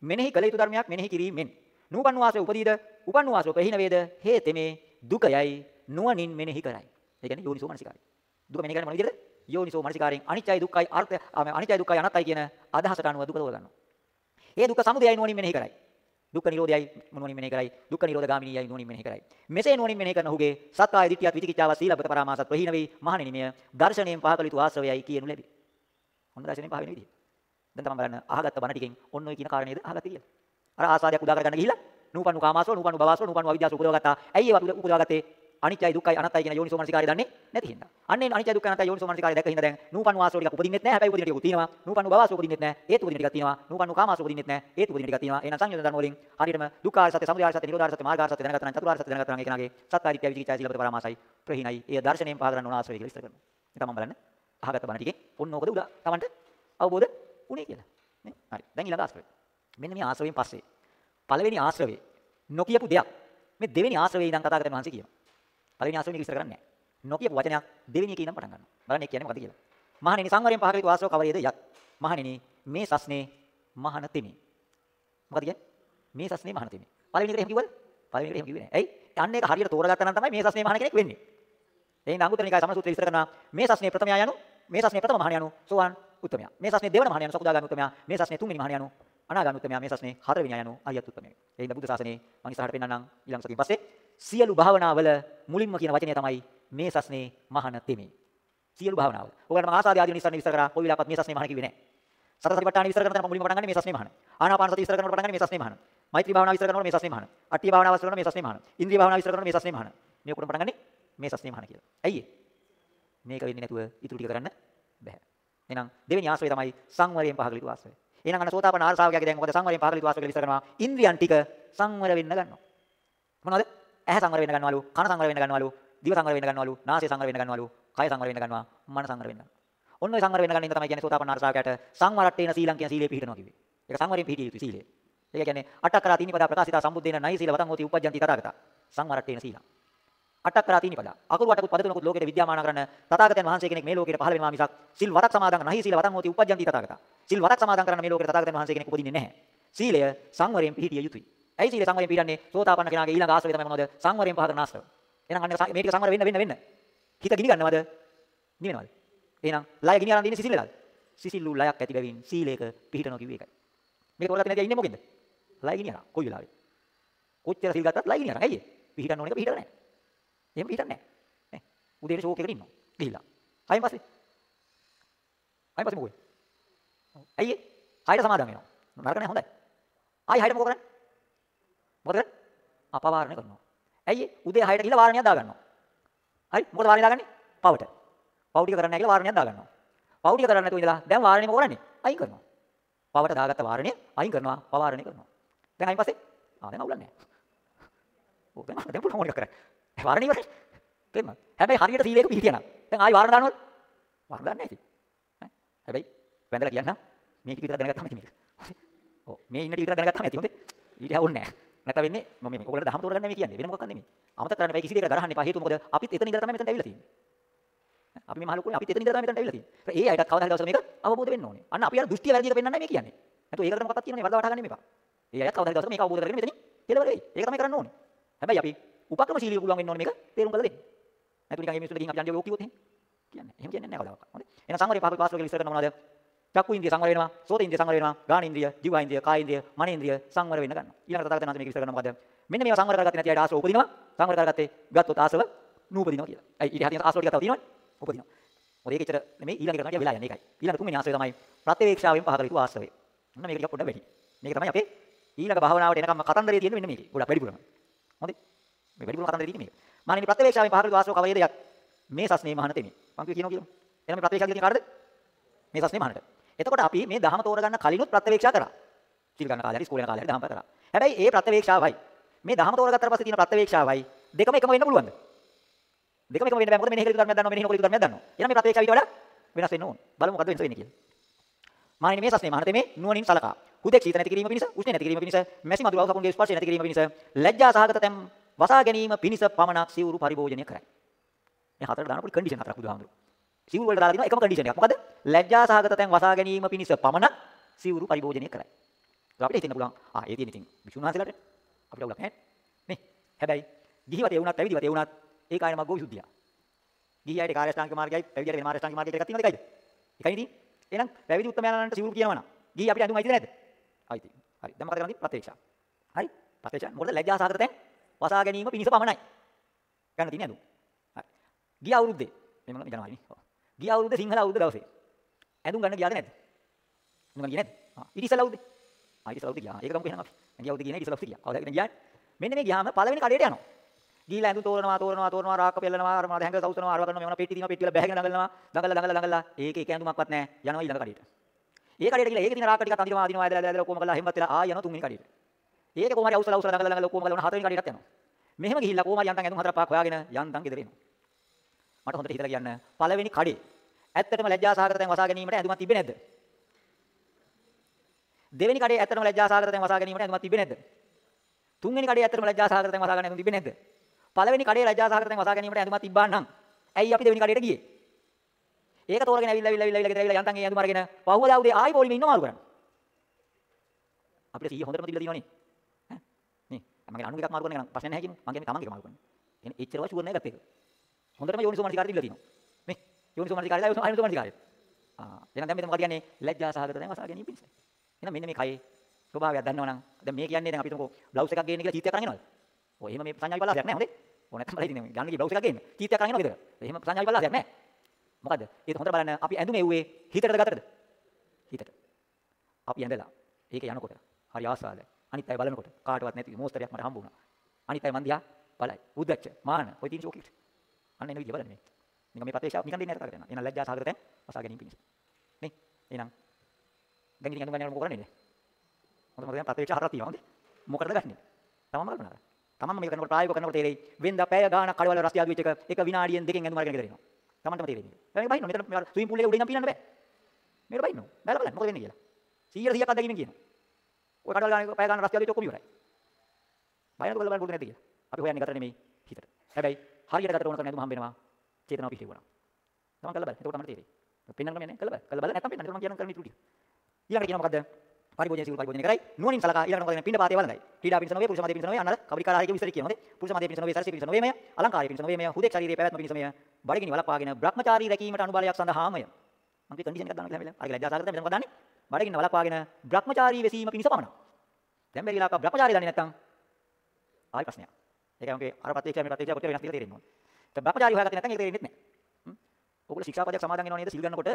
මෙනෙහි කළ යුතු ධර්මයක් මෙනෙහි කිරීමෙන් නූපන්නු වාසය උපදීද? උපන්නු වාසය ප්‍රහින වේද? හේතෙමේ දුකයයි නුවණින් මෙනෙහි කරයි. ඒ කියන්නේ යෝනිසෝ මනසිකාරය. දුක මෙනෙහි කරන්නේ මොන විදිහද? යෝනිසෝ මනසිකාරයෙන් අනිත්‍යයි දුක්ඛයි අර්ථය අනිත්‍යයි දුක්ඛයි අනාත්තයි කියන අදහසට අනුව දුක තෝර ගන්නවා. ඒ දුක සමුදයයි නුවණින් මෙනෙහි කරයි. දුක්ඛ නිරෝධයයි නුවණින් මෙනෙහි කරයි. දුක්ඛ නිරෝධ ගාමිනීයයි නුවණින් මෙනෙහි කරයි. මෙසේ නුවණින් මෙනෙහි කරන ඔහුගේ සත්කාය දිට්ඨියත් විචිකිච්ඡාව සීලබ්බත පරාමාසත් ප්‍රහීන වේ මහණෙනි මෙය දර්ශනයෙන් පහකලිතු ආශ්‍රවයයි කියනු ලැබේ. ඔන්න දර්ශනයෙන් පහ වෙන විදිහ. දැන් තමයි බලන්න අහගත්ත බණ ටිකෙන් ඔන්න ඔය කියන කාරණේද අහගත්තේ කියලා. අර ආසාදයක් උදා කරගන්න ගිහිල්ලා නූපන්නු කාමාසෝ නූපන්නු භවසෝ නූපන්නු අවිද්‍යාසෝ උපදවගත්තා. ඇයි ඒවා උපදවගත්තේ? අනිත්‍යයි දුක්ඛයි අනාත්තයි කියන යෝනිසෝ මනසිකාරය දන්නේ නැති හින්දා. අන්නේ අනිත්‍ය දුක්ඛ අනාත්තයි යෝනිසෝ මනසිකාරය දැක්ක හින්දා දැන් නූපන්නු ආසෝ ටිකක් උපදින්නෙත් නැහැ. හැබැයි උපදින ටිකක් තියෙනවා. නූපන්නු භවසෝ උපදින්නෙත් නැහැ. ඒත් උපදින ටිකක් තියෙනවා. නූපන්නු කාමාසෝ උපදින්නෙත් නැහැ. ඒත් උපදින ටිකක් තියෙනවා. එහෙනම් සංයෝජන ධර්ම වලින් හරියටම දුක්ඛාර සත්‍ය, සමුදයාර සත්‍ය, නිරෝධාර සත්‍ය, මාර්ගාර සත්‍ය දැනගත්තා නම් චතුරාර්ය සත්‍ය දැනගත්තා නම් ඒ කෙනාගේ සත්කාරිත්‍ය විචිකිච්ඡා සීලබ්බත පරාමාසයි ප්‍රහීනයි. ඒ දර්ශනයෙන් පහ කරන්න ඕන ආශ්‍රය කියලා විස්තර කරනවා. ඒ තමයි බලන්න. අහගත්ත බණ ටිකේ ඔන්න ඕකද උදා Tamanට අවබෝධ වුණේ කියලා. නේ? හරි. දැන් ඊළඟ ආශ්‍රය. මෙන්න මේ ආශ්‍රවයෙන් පස්සේ පළවෙනි ආශ්‍රවේ නොකියපු දෙයක් මේ දෙවෙනි ආශ්‍රවේ ඉඳන් කතා කරගෙන වහන්සේ කියනවා. පළවෙනි ආශ්‍රවේ විස්තර කරන්නේ නැහැ. නොකියපු වචනයක් දෙවෙනි එකේ ඉඳන් පටන් ගන්නවා. බලන්න ඒ කියන්නේ මොකද කියලා. මහණෙනි සංවරයෙන් පහක යුතු ආශ්‍රව කවරේද යත්. මහණෙනි මේ සස්නේ මහන තෙමි. මොකද කියන්නේ? මේ සස්නේ මහන තෙමි. පළවෙනි එකට එහෙම කිව්වද? පළවෙනි එකට එහෙම කිව්වේ නැහැ. ඇයි? අන්න ඒක හරියට තෝරගත්තා නම් තමයි මේ සස්නේ මහන කෙනෙක් වෙන්නේ. එහෙනම් අංගුත්තර නිකාය සමන සූත්‍රය විස්තර කරනවා මේ සස්නේ ප්‍රථමයා යනු මේ සස්නේ ප්‍රථම මහණ යනු සෝවාන් උත්තමයා. මේ සස්නේ දෙවන මහණ යනු සකුදාගාමී උත්තමයා. මේ සස්නේ තුන්වෙනි මහණ යනු අනාගාමී උත්තමයා. මේ සස්නේ හතරවෙනි යනු අරියත් උත්තමයා. ඒ හින්දා බුද්ධ ශාසනයේ මම ඉස්සරහට පෙන්නන්නම් ඊළඟ සතියෙන් පස්සේ සියලු භාවනාවල මුලින්ම කියන වචනය තමයි මේ සස්නේ මහණ තෙමේ. සියලු භාවනාවල. ඔයගොල්ලෝ මම ආසාදී ආදී නිස්සාරණ විස්තර කරා. කොයි වෙලාවකත් මේ සස්නේ මහණ කිව්වේ නැහැ. සතර සතිපට්ඨාන විස්තර කරන තැන මුලින්ම පටන් ගන්නේ මේ සස්නේ මහණ. ආනාපාන සති විස්තර කරනකොට පටන් ගන්නේ මේ සස්නේ මහණ. මෛත්‍රී භාවනාව විස්තර කරනකොට මේ සස්නේ මහණ. අට්ඨිය භාවනාව විස්තර කරනකොට මේ සස්නේ මහණ. ඉන්ද්‍රිය භාවනාව විස්තර කරනකොට මේ සස්නේ මහණ. මේ ඔක්කොම පටන් ගන්නේ මේ සස්නේ මහණ කියලා. ඇයි ඒ? මේක වෙන්නේ නැතුව ඉතුරු ටික කරන්න බෑ. එහෙනම් දෙවෙනි ආශ්‍රය තමයි සංවරයෙන් පහකල යුතු ආශ්‍රය. එහෙනම් අන්න සෝතාපන්න ආර්ය ශ්‍රාවකයාගේ දැන් මොකද සංවරයෙන් පහකල යුතු ආශ්‍රය කියලා විස්තර කරනවා. ඉන්ද්‍රියන් ටික සංවර වෙන්න ගන්නවා. මොනවද? ඇහැ සංවර වෙන්න ගන්නවලු, කන සංවර වෙන්න ගන්නවලු, දිව සංවර වෙන්න ගන්නවලු, නාසය සංවර වෙන්න ගන්නවලු, කය සංවර වෙන්න ගන්නවා, මන සංවර වෙන්න. ඔන්න ඔය සංවර වෙන්න ගන්න ඉඳ තමයි කියන්නේ සෝතාපන්න ආර්ය ශ්‍රාවකයාට සංවරට්ඨේන සීලං කියන සීලය පිළිහිටනවා කිව්වේ. ඒක සංවරයෙන් පිළිහිටිය යුතු සීලය. ඒක කියන්නේ අටකරා තීනිපදා ප්‍රකාශිතා සම්බුද්දේන නයි සීල වතං හෝති උපජ්ජන්ති තථාගත. සංවරට්ඨේන සීලං. අටක් කරා තීනිපදා. අකුරු අටකුත් පද තුනකුත් ලෝකෙට විද්‍යාමාන කරන තථාගතයන් වහන්සේ කෙනෙක් මේ ලෝකෙට පහළ වෙනවා මිසක් සිල් වරක් සමාදන් නැහැ සීල වතං හෝති උපජ්ජන්ති තථාගත. සිල් වරක් සමාදන් කරන මේ ලෝකෙට තථාගතයන් වහන්සේ කෙනෙක් උපදින්නේ නැහැ. සීලය සංවරයෙන් පිහිටිය යුතුයි. ඇයි සීලය සංවරයෙන් පිහිටන්නේ? සෝතාපන්න කෙනාගේ ඊළඟ ආශ්‍රය තමයි මොනවද? සංවරයෙන් පහ කරන ආශ්‍රය. එහෙනම් අන්න මේ ටික සංවර වෙන්න වෙන්න වෙන්න. හිත ගිනි ගන්නවද? නිවෙනවද? එහෙනම් ලය ගිනි අරන් දින්නේ සිසිල් වෙලාද? සිසිල්ලු ලයක් ඇති බැවින් සීලයක පිහිටනවා කිව්වේ ඒකයි. මේක තෝරගත්තේ නැති ඉන්නේ මොකෙන්ද? ලය ගිනි අරන්. කොයි වෙලාවෙ? කොච්චර සිල් ගත්තත් ලය ගිනි අරන්. ඇයි ඒ? පිහිටන්න ඕන එක පිහිටලා නැහැ. එහෙම පිහිටන්නේ නැහැ. උදේට ෂෝක් එකකට ඉන්නවා. ගිහිල්ලා. හයින් පස්සේ. හයින් පස්සේ මොකද? ඇයි ඒ? හයිට සමාදම් වෙනවා. නරක නෑ හොඳයි. ආයි හයිට මොකද කරන්නේ? මොකද කරන්නේ? අපවාරණය කරනවා. ඇයි ඒ? උදේ හයිට ගිහිල්ලා වාරණයක් දාගන්නවා. හරි? මොකද වාරණය දාගන්නේ? පවට. පව් ටික කරන්නේ නැහැ කියලා වාරණයක් දාගන්නවා. පව් ටික කරන්නේ නැතුව ඉඳලා දැන් වාරණය මොකද කරන්නේ? අයින් කරනවා. පවට දාගත්ත වාරණය අයින් කරනවා. පවාරණය කරනවා. දැන් අයින් පස්සේ ආ දැන් අවුලක් නැහැ. ඕක දැන් දැන් පුළුවන් මොනික කරන්නේ. වාරණය ඉවරයි. තේරුණාද? හැබැයි හරියට සීලයක පිළිතියනම්. දැන් ආයි වාරණ දානවද? වාරණ දාන්නේ නැහැ ඉතින්. ඈ හැබැයි වැඳලා කියන්න මේක විතර දැනගත්තාම ඇති මේක. ඔව් මේ ඉන්න ටික විතර දැනගත්තාම ඇති හොඳේ. ඊට හැවුන්නේ නැහැ. නැත්නම් වෙන්නේ මම මේ ඔයගොල්ලෝ දහම තෝරගන්න මේ කියන්නේ වෙන මොකක්ද නෙමෙයි. අමතක කරන්න බෑ කිසි දෙයකට ගරහන්න එපා. හේතුව මොකද? අපිත් එතන ඉඳලා තමයි මෙතනට ඇවිල්ලා තියෙන්නේ. අපි මේ මහලුකුනේ අපිත් එතන ඉඳලා තමයි මෙතනට ඇවිල්ලා තියෙන්නේ. ඒ අයටත් කවදා හරි දවසක මේක අවබෝධ වෙන්න ඕනේ. අන්න අපි අර දෘෂ්ටිය වැරදියට පෙන්වන්නයි මේ කියන්නේ. නැතු ඒකට මොකක්ද තියෙන්නේ වරදවා වටහා ගන්න එපා. ඒ අයත් කවදා හරි දවසක මේක අවබෝධ කරගෙන මෙතනින් කෙලවර වෙයි. ඒක තමයි කරන්න ඕනේ. හැබැයි අපි උපක්‍රමශීලීව පුළුවන් වෙන්න ඕනේ මේක තේරුම් කරලා දෙන්න. නැතු නිකන් මේ මිනිස්සුන්ට ගිහින් අපි යන්නේ ඔක් කිව්වොත් එහෙම කියන්නේ. එහෙම කියන්නේ නැහැ කවදාවත්. හොඳයි. එහෙනම් සංවරේ පහක පාස්වල කියලා ඉස්සර කරන මොනවද? චක්කු ඉන්ද්‍රිය සංවර වෙනවා, සෝත ඉන්ද්‍රිය සංවර වෙනවා, ගාන ඉන්ද්‍රිය, ජීව ඉන්ද්‍රිය, කාය ඉන්ද්‍රිය, මන ඉන්ද්‍රිය සංවර වෙන්න ගන්නවා. ඊළඟට තථාගතයන් වහන්සේ මේක ඉස්සර කරනවා මොකද? මෙන්න මේවා සංවර කරගත්තේ නැති අයට ආසව උපදිනවා. සංවර කරගත්තේ ගත්තොත් ආසව නූපදිනවා කියලා. ඇයි ඊට හදින ආසව ටිකක් තව තියෙනවනේ. උපදිනවා. මොකද ඒක ඉතර නෙමෙයි ඊළඟ කරනවා වෙලා යන්නේ ඒකයි. ඊළඟ තුන්වෙනි ආශ්‍රය තමයි ප්‍රත්‍යවේක්ෂාවෙන් පහ කර යුතු ආශ්‍රය. ඔන්න මේක ටිකක් පොඩ්ඩක් වැඩි. මේක තමයි අපේ ඊළඟ භාවනාවට එනකම් කතන්දරේ තියෙන්නේ මෙන්න මේකේ. ගොඩක් වැඩිපුරම. හොඳයි. මේ වැඩිපුරම කතන්දරේ තියෙන්නේ මේක. මානිනි ප්‍රත්‍යවේක්ෂාවෙන් පහ කර යුතු ආශ්‍රය කවයේද යත්? මේ සස්නේ මහාන තෙමි. මං කියනවා කියමු. එහෙනම් මේ ප්‍රත්‍යවේක්ෂා කියන්නේ කාටද? මේ සස්නේ මහානට. එතකොට අපි මේ දහම තෝරගන්න කලිනුත් ප්‍රත්‍යවේක්ෂා කරා. සිල් ගන්න කාලේ හරි ඉස්කෝලේ යන කාලේ හරි දහම කරා. හැබැයි ඒ ප්‍රත්‍යවේක්ෂාවයි මේ දහම තෝරගත්තට පස්සේ තියෙන ප්‍රත්‍යවේක්ෂාවයි දෙකම එකම වෙන්න පුළුවන්ද? දෙකම එකම වෙන්න බෑ. මොකද මෙනෙහි කළ යුතු ධර්මයක් දන්නවා මෙනෙහි නොකළ යුතු ධර්මයක් දන්නවා. එහෙනම් මේ ප්‍රත්‍යක්ෂ ඊට වඩා වෙනස් වෙන්න ඕන. බලමු මොකද්ද වෙනස වෙන්නේ කියලා. මානින මේ සස්නේ මහණතේ මේ නුවණින් සලකා. හුදෙක් සීත නැති කිරීම පිණිස, උෂ්ණ නැති කිරීම පිණිස, මැසි මధుර වසකුන්ගේ ස්පර්ශය නැති කිරීම පිණිස, ලැජ්ජා සහගත තැම් වසා ගැනීම පිණිස පමණක් සිවුරු පරිභෝජනය කරයි. මේ හතරට දාන පොඩි කන්ඩිෂන් හතරක් බුදුහාමුදුරුවෝ. සිවුරු වලට දාලා තියෙනවා එකම කන්ඩිෂන් එකක්. මොකද? ලැජ්ජා සහගත තැන් වසා ගැනීම පිණිස පමණක් සිවුරු පරිභෝජනය කරයි. ඒක අපිට හිතෙන්න පුළුවන්. ආ ඒ තියෙන ඉතින් විසුණු වහන්සේලාට අපිට උලක් නැහැ. නේ. හැබැයි ගිහිවත ඒ වුණත් පැවිදිවත ඒ වුණත් ඒ කායන මග්ගෝ විසුද්ධිය. ගිහි අයට කාර්ය ශ්‍රාංක මාර්ගයයි පැවිදියට වෙන මාර්ග ශ්‍රාංක මාර්ගයයි එකක් තියෙනවද එකයිද? එකයි නේ. එහෙනම් පැවිදි උත්තමයන්ලන්ට සිවුරු කියනවා නම් ගිහි අපිට අඳුම අයිතිද නැද්ද? අයිති. හරි. දැන් මොකද කරන්නේ? ප්‍රත්‍යක්ෂ. හරි. ප්‍රත්‍යක්ෂ. මොකද ලැජ්ජා සහගත තැන් වසා ගැනීම පිණිස පමණයි. ගන්න තියෙන්නේ අඳුම. හරි. ගිය අවුරුද්දේ මේ මම ජනවාරිනේ. ඔව්. ගිය අවුරුද්දේ සිංහල අවුරුද්ද දවසේ ඇඳුම් ගන්න ගියාද නැද්ද? ඇඳුම් ගන්න ගියේ නැද්ද? ආ ඊට ඉස්සෙල්ලා අවුරුද්දේ. ආ ඊට ඉස්සෙල්ලා අවුරුද්දේ ගියා. ඒක ගමු එහෙනම් අපි. ගිය අවුරුද්දේ ගියේ නැහැ ඊට ඉස්සෙල්ලා අවුරුද්දේ ගියා. කවදාද ගියානේ? මෙන්න මේ ගියාම පළවෙනි කඩේට යනවා. ගිහිලා ඇඳුම් තෝරනවා තෝරනවා තෝරනවා රාක්ක පෙල්ලනවා අර මොනවද හැංග සවුසනවා අරව කරනවා මේවන පෙට්ටි තියෙනවා පෙට්ටි වල බැහැගෙන දඟලනවා දඟලලා දඟලලා දඟලලා ඒක එක ඇඳුමක්වත් නැහැ යනවා ඊළඟ කඩේට. ඒ කඩේට ගිහලා ඒකේ තියෙන රාක්ක ටිකක් අඳිනවා අඳිනවා ඇදලා ඇදලා ඔක්කොම කරලා හැම්මත් වෙලා ආය යනවා තුන්වෙනි කඩේට. ඒකේ කොහමද අවසල අවසල දඟලලා දඟලලා ඔක්කොම කරලා හතරවෙනි කඩේටත් යනවා. මෙහෙම ගිහිල්ලා කොහමද යන්තම් ඇඳුම් හතර පහක් හොයාගෙන යන්තම් ගෙදර එනවා. මට හොඳට හිතලා කියන්න පළවෙනි කඩේ ඇත්තටම ලැජ්ජා සහගත තැන් වසා ගැනීමට ඇඳුමක් තිබ්බේ නැද්ද? දෙවෙනි කඩේ ඇත්තටම ලැජ්ජා සහගත තැන් වසා ගැනීමට ඇඳුමක් තිබ්බේ නැද්ද? තුන්වෙනි කඩේ ඇත්තටම ලැජ්ජා සහගත තැන් වසා ගැනීමට ඇඳුම් තිබ්බේ නැද්ද? පළවෙනි කඩේ ලැජ්ජා සහගත තැන් වසා ගැනීමට ඇඳුමක් තිබ්බා නම් ඇයි අපි දෙවෙනි කඩේට ගියේ? ඒක තෝරගෙන ඇවිල්ලා ඇවිල්ලා ඇවිල්ලා ගෙදර ඇවිල්ලා යන්තම් ඒ ඇඳුම අරගෙන පහුවදා උදේ ආයි පොලිමේ ඉන්න මාරු කරන්න. අපිට 100 හොඳටම දීලා තියෙනවනේ. ඈ නේ මගේ අනු එකක් මාරු කරන එක නම් ප්‍රශ්න නැහැ කියමු. මගේ මේ තමන්ගේ මාරු කරන්න. එන්නේ එච්චරව ෂුවර් නැහැ ගත්ත එක. හොඳටම යෝනිසෝ මනසිකාරය දීලා තියෙනවා. නේ යෝනිසෝ මනසිකාරය දාලා යෝනිසෝ මනසිකාරය. ආ එහෙනම් දැන් මෙතන මොකද කියන්නේ? ලැජ්ජා සහගත දැන් වසා ගැනීම පිණිස. එහෙනම් මෙන්න මේ කයේ ස්වභාවයක් දන්නවනම් දැන් මේ කියන්නේ දැන් අපි තුමකෝ බ්ලවුස් එකක් ගේන්න කියලා චීත්‍යයක් අරන් එනවද? ඔය එහෙම මේ සංඥා විපල්ලාසයක් නැහැ හොඳේ. ඕන නැත්නම් බලන්න ඉන්නේ ගන්න ගිය බ්ලවුස් එකක් ගේන්න. චීත්‍යයක් අරන් එනවද ගෙදර? එහෙම සංඥා විපල්ලාසයක් නැහැ. මොකද්ද? ඒක හොඳට බලන්න අපි ඇඳුම එව්වේ හිතටද ගතටද? හිතට. අපි ඇඳලා ඒක යනකොට හරි ආසාවයි. අනිත් අය බලනකොට කාටවත් නැති මොස්තරයක් මට හම්බ වුණා. අනිත් අය මන් දිහා බලයි. උද්දච්ච, මාන, ඔය තියෙන ෂෝකීට. අන්න එන විදිය බලන්න මේ. නිකන් මේ ප්‍රත්‍යක්ෂ නිකන් දෙන්නේ නැතකට යනවා. එහෙනම් ලැජ්ජා සාගර තැන් වසා ගැනීම පිණිස. නේ? එහෙනම් දැන් ඉතින් අඳුම් ගන්න මොකද කරන්නේ? මොකද මම ප්‍රත්‍යක්ෂ හරක් තියෙනවා හොඳේ. මොකටද ගන්නේ? තමම කල්පනා කරා. තමම මේක කරනකොට ප්‍රායෝගිකව කරනකොට තේරෙයි. වෙන්ද පැය ගාණක් කඩවල රස්තිය ආදු වෙච්ච එක එක විනාඩියෙන් දෙකෙන් ඇඳුම් අරගෙන ගෙදර එනවා. තමන්ටම තේරෙන්නේ. දැන් මේ බහින්න මෙතන මේ ස්විමින් පූල් එකේ උඩින් නම් පින්නන්න බෑ. මේකට බහින්න. බැලලා බලන්න මොකද වෙන්නේ කියලා. 100 100ක් අත්දැකීමෙන් කියනවා. ඔය කඩවල ගාන පැය ගාණක් රස්තිය ආදු වෙච්ච ඔක්කොම ඉවරයි. බයනකොට බලන්න පුළුවන් නැද්ද කියලා. අපි හොයන්නේ ගතට නෙමෙයි හිතට. හැබැයි හරියට ගතට ඕන කරන ඇඳුම් හම්බ වෙනවා. චේතනාව පිහිටුවනවා. තමන් කළා බලන්න. එතකොට තමයි තේරෙන්නේ. පෙන්වන්න ක්‍රමයක් නෑ. කළා බලන්න. කළා බලන්න නැත්නම් පෙන්වන්න. මම කියන කරන්නේ ත්‍රුටි. ඊළඟට කියනවා මොකද්ද? පරිභෝජන සිවුරු පරිභෝජන කරයි. නුවණින් සලකා ඊළඟට මොකද පින්න පාතේ වළඳයි. ක්‍රීඩා පිණිස නොවේ, පුරුෂ මදේ පිණිස නොවේ, අන්නර කවරිකාරාරික විස්තර කියනවා. හොඳේ. පුරුෂ මදේ පිණිස නොවේ, සරසී පිණිස නොවේ මෙය, අලංකාරය පිණිස නොවේ මෙය, හුදෙක් ශරීරයේ පැවැත්ම පිණිස මෙය, බඩගිනි වළක්වාගෙන බ්‍රහ්මචාරී රැකීමට අනුබලයක් සඳහාමය. මම කිය කන්ඩිෂන් එකක් දාන්න කියලා හැමලේ. අර ලැජ්ජා සාගත මෙතන මොකද දාන්නේ? බඩගිනි වළක්වාගෙන බ්‍රහ්මචාරී වෙසීම පිණිස පමණක්. දැන් බැරි වෙලාවක බ්‍රහ්මචාරී දන්නේ නැත්නම් ආයි ප්‍රශ්නයක්. ඒක මගේ අර ප්‍රත්‍යක්ෂය මේ ප්‍රත්‍යක්ෂය කොච්චර වෙනස් කියලා තේරෙන්න ඕනේ. දැන් බ්‍රහ්මචාරී හොයාගත්තේ නැත්නම් ඒක තේරෙන්නේ නැහැ. හ්ම්. ඔයගොල්ලෝ ශික්ෂාපදයක් සමාදන් වෙනවා නේද සිල් ගන්නකොට?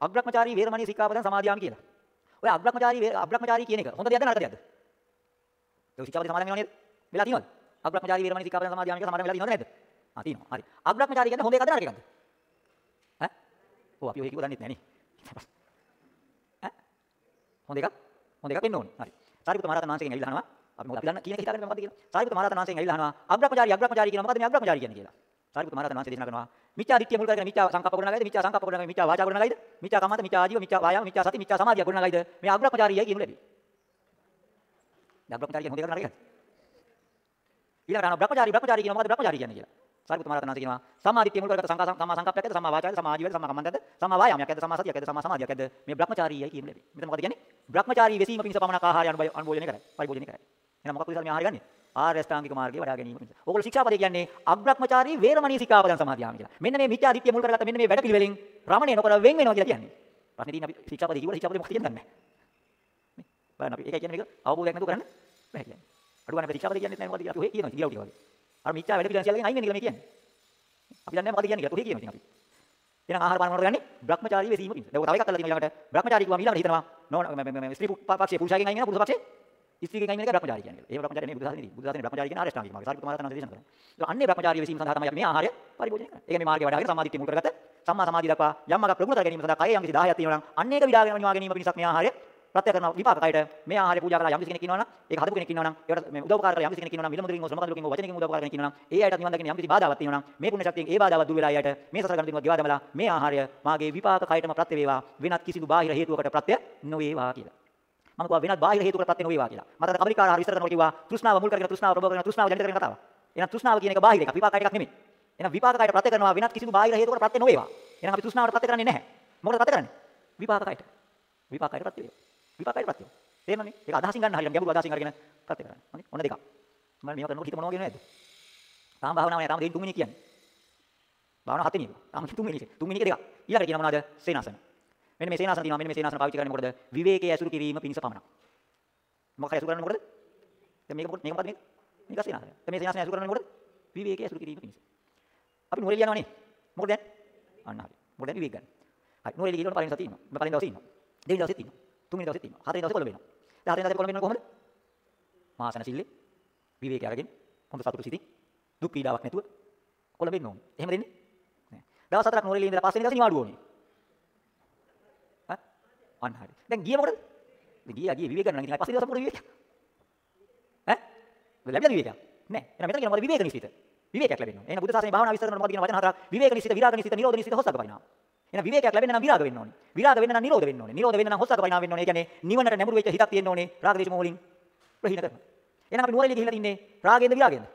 අග්‍රහ්මචාරී වේරමණී ශික්ෂාපදං සමාදියාමි කියලා. ඔය අග්‍රහ්මචාරී අග්‍රහ්මචාරී කියන එක හොඳ දෙයක්ද නරක දෙයක්ද? ඒක ශික්ෂාපදේ සමාදන් වෙනවා නේද? වෙලා තියෙනවද? අග්‍රහ්මචාරී වේරමණී ශික්ෂාපදං සමාදියාමි කියලා සමාදන් වෙලා තියෙනවද නැද්ද? ආ තියෙනවා. හරි. අග්‍රහ්මචාරී කියන්නේ හොඳ එකක්ද නරක එකක්ද? ඈ? ඔව් අපි ඔය කිව්ව දන්නෙත් නැහැ නේ. ඈ? හොඳ එකක්? හොඳ එකක් වෙන්න ඕනේ. හරි. සාරිපුත්ත මහරහතන් වහන්සේගෙන් ඇවිල්ලා අහනවා අපි මොකද අපි දන්න කියන එක හිතාගන්න මොකද්ද කියලා. සාරිපුත්ත මහරහතන් වහන්සේගෙන් ඇවිල්ලා අහනවා අග්‍රහ්මචාරී අග්‍රහ්මචාරී කියන මොකද්ද මේ අග්‍රහ්මචාරී කියන්නේ කියලා. සාරිපුත්ත මහරහතන් වහන්සේ දේශනා කරනවා මිච්ඡා දිට්ඨිය මුල් කරගෙන මිච්ඡා සංකප්ප ගොඩනගයිද මිච්ඡා සංකප්ප ගොඩනගයි මිච්ඡා වාචා ගොඩනගයිද මිච්ඡා කම්මන්ත මිච්ඡා ආජීව මිච්ඡා වායාම මිච්ඡා සති මිච්ඡා සමාධිය ගොඩනගයිද මේ අග්‍රහ්මචාරීයයි කියනු ලැබි. දැන් අග්‍රහ්මචාරී කියන්නේ හොඳ එකක් නරකද? ඊළඟට අහනවා බ්‍රහ්මචාරී බ්‍රහ්මචාරී කියන මොකද්ද බ්‍රහ්මචාරී කියන්නේ කියලා. සාරිපුත්ත මහරහතන් වහන්සේ කියනවා සම්මා දිට්ඨිය මුල් කරගෙන සංකා සම්මා සංකප්පයක්ද සම්මා වාචාද සම්මා ආජීවද සම්මා කම්මන්තද සම්මා වායාමයක්ද සම්මා සතියක්ද සම්මා සමාධියක්ද මේ බ්‍රහ්මචාරීයයි කියනු ලැබි. මෙතන මොකද කියන්නේ? බ්‍රහ්මචාරී වෙසීම පිණිස පමණක් ආහාරය අනුභෝජනය කරයි. පරිභෝජනය කරයි. එහෙනම් මොකක්ද විතර මේ ආහාරය ගන්නේ? ආර්ය අෂ්ටාංගික මාර්ගයේ වඩා ගැනීම පිණිස. ඕගොල්ලෝ ශික්ෂාපදේ කියන්නේ අග්‍රහ්මචාරී වේරමණී ශික්ෂාපදං සමාදියාම කියලා. මෙන්න මේ මිත්‍යා දිට්ඨිය මුල් කරගත්ත මෙන්න මේ වැඩ පිළිවෙලින් රමණේ නොකර වෙන් වෙනවා කියලා කියන්නේ. ප්‍රශ්නේ තියෙන්නේ අපි ශික්ෂාපදේ කිව්වල ශික්ෂාපදේ මොකක්ද කියන්නේ නැහැ. නේ. බලන්න අපි ඒකයි කියන්නේ මේක අවබෝධයක් නැතුව කරන්න බෑ කියන්නේ. අඩු ගන්න ශික්ෂාපදේ කියන්නේ නැහැ මොකද කියලා අපි ඔහේ කියනවා ඉතින් වගේ. අර මිත්‍යා වැඩ පිළිවෙලින් සියල්ලෙන් අයින් වෙන කියලා මේ කියන්නේ. අපි දන්නේ නැහැ මොකද කියන්නේ කියලා ඔහේ කියනවා ඉතින් අපි. එහෙනම් ආහාර පාන මොනවද ගන්නේ? බ්‍රහ්මචාරී වෙසීම පිණිස. දැන් ඔය තව එකක් කරලා තියෙනවා ඊළඟට බ්‍රහ්මචාරී කිව්වම ඊළඟට හිතනවා නෝ ස්ත්‍රී පක්ෂයේ පුරුෂයාගෙන් අයින් වෙනවා පුරුෂ පක්ෂයේ ස්ත්‍රීගෙන් අයින් වෙන එක බ්‍රහ්මචාරී කියන්නේ. ඒ බ්‍රහ්මචාරී නෙමෙයි බුදුසසුනේ. බුදුසසුනේ බ්‍රහ්මචාරී කියන්නේ ආර්ය ශ්‍රාමික මාර්ගය. සාරිපුත්ත මහරහතන් වහන්සේ දේශනා කරනවා. ඒ අන්නේ බ්‍රහ්මචාරී වෙසීම සඳහා තමයි අපි මේ ආහාරය පරිභෝජනය කරන්නේ. ඒ කියන්නේ මේ මාර්ගය වඩාගෙන සමාධිත්‍ය මුල් කරගත්ත සම්මා සමාධිය දක්වා යම් මගක් ප්‍රගුණ කර ගැනීම සඳහා කය යම් කිසි 10ක් තියෙනවා නම් අන්න ඒක විඩාගෙන නිවා ගැනීම පිණිසක් මේ ආහාරය ප්‍රත්‍ය කරන විපාක කයට මේ ආහාරය පූජා කළා යම් කෙනෙක් ඉන්නවා නම් ඒක හදපු කෙනෙක් ඉන්නවා නම් ඒකට මේ උදව්පකාර කරලා යම් කෙනෙක් ඉන්නවා නම් මිල මුදලින් සමකදලකින් වචනකින් උදව්පකාර කෙනෙක් ඉන්නවා නම් ඒ අයට නිවන් දකින්න යම් කිසි බාධාවක් තියෙනවා නම් මේ පුණ්‍ය ශක්තියෙන් ඒ බාධාව දුර වෙලා යට මේ සසර ගන්න තිබුණා ගෙවා දමලා මේ ආහාරය මාගේ විපාක කයටම ප්‍රත්‍ය වේවා වෙනත් කිසිදු බාහිර හේතුවකට ප්‍රත්‍ය නොවේවා කියලා මම කිව්වා වෙනත් බාහිර හේතුවකට ප්‍රත්‍ය නොවේවා කියලා මට කබලිකාර ආහාර විස්තර කරනකොට කිව්වා තෘෂ්ණාව මුල් කරගෙන තෘෂ්ණාව ප්‍රබෝධ කරන තෘෂ්ණාව ජනිත කරන කතාව එහෙනම් තෘෂ්ණාව කියන එක බාහිර එකක් විපාක කයට එකක් නෙමෙයි එහෙනම් විපාක කයට ප්‍රත්‍ය කරනවා වෙනත් කිසිදු බාහිර හේතුවකට ප්‍රත්‍ය නොවේවා එහෙනම් අපි තෘෂ්ණාවට ප්‍රත්‍ය කරන්නේ නැහැ මොකටද ප්‍රත්‍ය කරන්නේ විපාක කයට විපාක කයට ප්‍රත්‍ය වේවා විපාක කයට ප්‍රත්‍ය වේවා තේරෙනවනේ? ඒක අදහසින් ගන්න හරියට ගැඹුරු අදහසින් අරගෙන ප්‍රත්‍ය කරන්න. හරි? ඔන්න දෙකක්. මම මේවා කරනකොට හිත මොනවා කියනවද? තාම භාවනාව නෑ. තාම දෙයින් තුන්වෙනි කියන්නේ. භාවනාව හතෙනි එක. තාම තුන්වෙනි එක. තුන්වෙනි එක දෙකක්. ඊළඟට කියනවා මොනවද? සේනාසන. මෙන්න මේ සේනාසන තියෙනවා. මෙන්න මේ සේනාසන පාවිච්චි කරන්නේ මොකටද? විවේකයේ ඇසුරු කිරීම පිණිස පමණක්. මොකක්ද ඇසුරු කරන්නේ මොකටද? දැන් මේක මොකද මේක මොකද මේක? මේක සේනාසන. දැන් මේ සේනාසන ඇසුරු කරන්නේ මොකටද? විවේකයේ ඇසුරු කිරීම පිණිස. අපි නුවරඑළිය යනවනේ. මොකද දැන්? අන්න හරි. මොකද දැන් විවේක ගන්න. හරි. නුවරඑළිය ගිහලා පළවෙනි දවසේ ඉන්නවා. පළවෙනි දවසේ ඉන්නවා. දෙවෙනි දවසේ ඉන්නවා. තුන්වෙනි දවසේ ඉන්නවා. හතරවෙනි දවසේ කොළඹ වෙනවා. දැන් හතරෙන් දවසේ කොළඹ වෙනව කොහොමද? මාසන සිල්ලේ විවේකී අරගෙන හොඳ සතුටු සිතින් දුක් පීඩාවක් නැතුව කොළඹ වෙන්න ඕනේ. එහෙම දෙන්නේ නෑ. දවස් හතරක් නොරෙලි ඉඳලා පස්වෙනි දවසේ නිවාඩු ඕනේ. හා? අන්න හරි. දැන් ගියේ මොකටද? දැන් ගියා ගියේ විවේක ගන්න නම් ඉතින් පස්වෙනි දවසේ මොකද විවේකයක්? ඈ? ලැබෙන විවේකයක්? නෑ. එහෙනම් මෙතන කියනවා මොකද විවේක නිසිත. විවේකයක් ලැබෙනවා. එහෙනම් බුද්ධ ශාසනයේ භාවනා විස්තර කරනකොට මොකද කියන වචන හතරක්? විවේක නිසිත, විරාග නිසිත, නිරෝධ නිසිත, හොස්සක පරිණාම. එහෙනම් විවේකයක් ලැබෙන්න නම් විරාග වෙන්න ඕනේ. විරාග වෙන්න නම් නිරෝධ වෙන්න ඕනේ. නිරෝධ වෙන්න නම් හොස්සක පරිණාම වෙන්න ඕනේ. ඒ කියන්නේ නිවනට නැඹුරු වෙච්ච හිතක් තියෙන්න ඕනේ. රාග දේශ මොහොලින් ප්‍රහීන කරනවා. එහෙනම් අපි නුවරඑළිය ගිහිල්ලා තින්නේ රාගයෙන්ද විරාගයෙන්ද?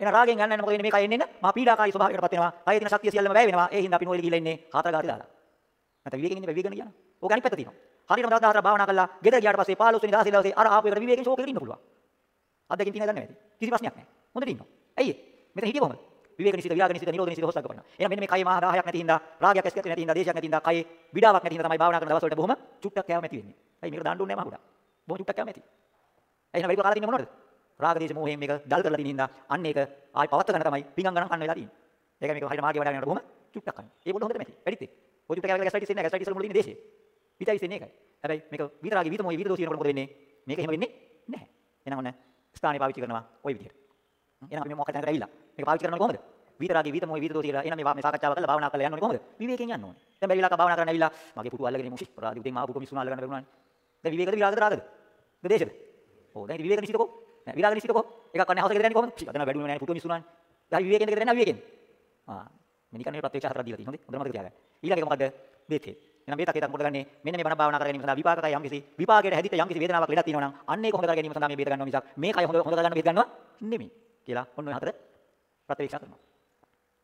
එහෙනම් රාගයෙන් ගන්න යන මොකද වෙන්නේ මේ කයෙන් එන්න මහා පීඩාකාරී ස්වභාවයකටපත් වෙනවා. කයේ තියෙන ශක්තිය සියල්ලම වැය වෙනවා. ඒ හින්දා අපි නුවරඑළිය ගිහිල්ලා ඉන්නේ හතර ගාති දාලා. නැත්නම් විවේකයෙන් ඉන්නේ විවේකගෙන කියනවා. ඕක අනිත් පැත්ත තියෙනවා. හරියටම දවස් 14 භාවනා කළා. ගෙදර ගියාට පස්සේ 15 වෙනි 16 දවසේ අර ආපු එකට විවේකයෙන් ෂෝක් එකකට ඉන්න පුළුවන්. අද්දකින් තියෙන දන්නේ නැති. කිසි ප්‍රශ්නයක් නැහැ. හොඳට ඉන්නවා. ඇයි ඒ? මෙතන හිටියේ කොහමද? විවේක නිසිත විරාග නිසිත නිරෝධ නිසිත හොස්සක් කරනවා. එහෙනම් මෙන්න මේ කයේ මහා 10ක් නැති හින්දා රාගයක් ඇස් නැති හින්දා දේශයක් නැති හින්දා කයේ විඩාවක් නැති හින්දා තමයි භාවනා කරන දවස් වලට බොහොම චුට්ටක් කෑම ඇති වෙන්නේ. ඇයි මේකට දාන්න ඕනේ නැහැ මහුඩා. බොහොම චුට්ටක් කෑම ඇති. එහෙනම් වැඩි කාලා තින්නේ මොනවද? රාග දේශ මොහයෙන් මේක දල් කරලා තියෙන හින්දා අන්න ඒක ආයි පවත් ගන්න තමයි පිංගම් ගණන් කන්න වෙලා තියෙන්නේ. ඒක මේක හරියට මාර්ගය වඩාගෙන යනකොට බොහොම චුට්ටක් කන්නේ. ඒක පොඩ්ඩ හොඳට මැති. වැඩිත් ඒ. ඔය චුට්ටක් කෑවල ගැස්ටයිටිස් එන්නේ ගැස්ටයිටිස් වල මුල තියෙන දේශේ. පිටයිස් එන්නේ ඒකයි. හැබැයි මේක විතරාගේ විත මොහේ විත දෝෂ වෙනකොට මොකද වෙන්නේ? මේක එහෙම වෙන්නේ නැහැ. එහෙනම් ඔන්න ස්ථානේ පාවිච්චි කරනවා ওই විදිහට. එහෙනම් අපි මේ මොකක්ද ඇවිල්ලා මේක පාවිච්චි කරනකොට කොහොමද? විතරාගේ විත මොහේ විත දෝෂ කියලා එහෙනම් මේ මේ සාකච්ඡාව කරලා භාවනා කරලා යන්න ඕනේ කොහොමද? විවේකයෙන් යන්න ඕනේ. දැන් බැරි වෙලාවක භාවනා කරන්න ඇවිල්ලා මගේ පුටු අල්ලගෙන මුසි ප්‍රාදි උදෙන් ආපු කොමිසුන අල්ලගෙන බැරුණානේ. දැන් විවේකද විරාගද රාගද? දේශද? ඕ දැන් විවේක නිසිතකෝ නෑ විරාග නිසිතකෝ එකක් කන්නේ හවස ගෙදර යන්නේ කොහොමද? අද නම් වැඩුණේ නෑ පුතු මිසුනානේ. දැන් විවේකෙන්ද ගෙදර යන්නේ විවේකෙන්. ආ මෙනිකන්නේ ප්‍රත්‍යක්ෂ හතරක් දීලා තියෙනවා. හොඳට මතක තියාගන්න. ඊළඟ එක මොකද්ද? බේතේ. එහෙනම් බේතක් ඒතක් මොකද ගන්නේ? මෙන්න මේ බණ භාවනා කර ගැනීම සඳහා විපාකකය යම්කිසි විපාකයට හැදිච්ච යම්කිසි වේදනාවක් ලෙඩක් තියෙනවා නම් අන්න ඒක හොඳ කර ගැනීම සඳහා මේ බේත ගන්නවා මිසක් මේ කය හොඳ හොඳ කර ගන්න බේත ගන්නවා නෙමෙයි. කියලා ඔන්න ඔය හතර ප්‍රත්‍යක්ෂ කරනවා.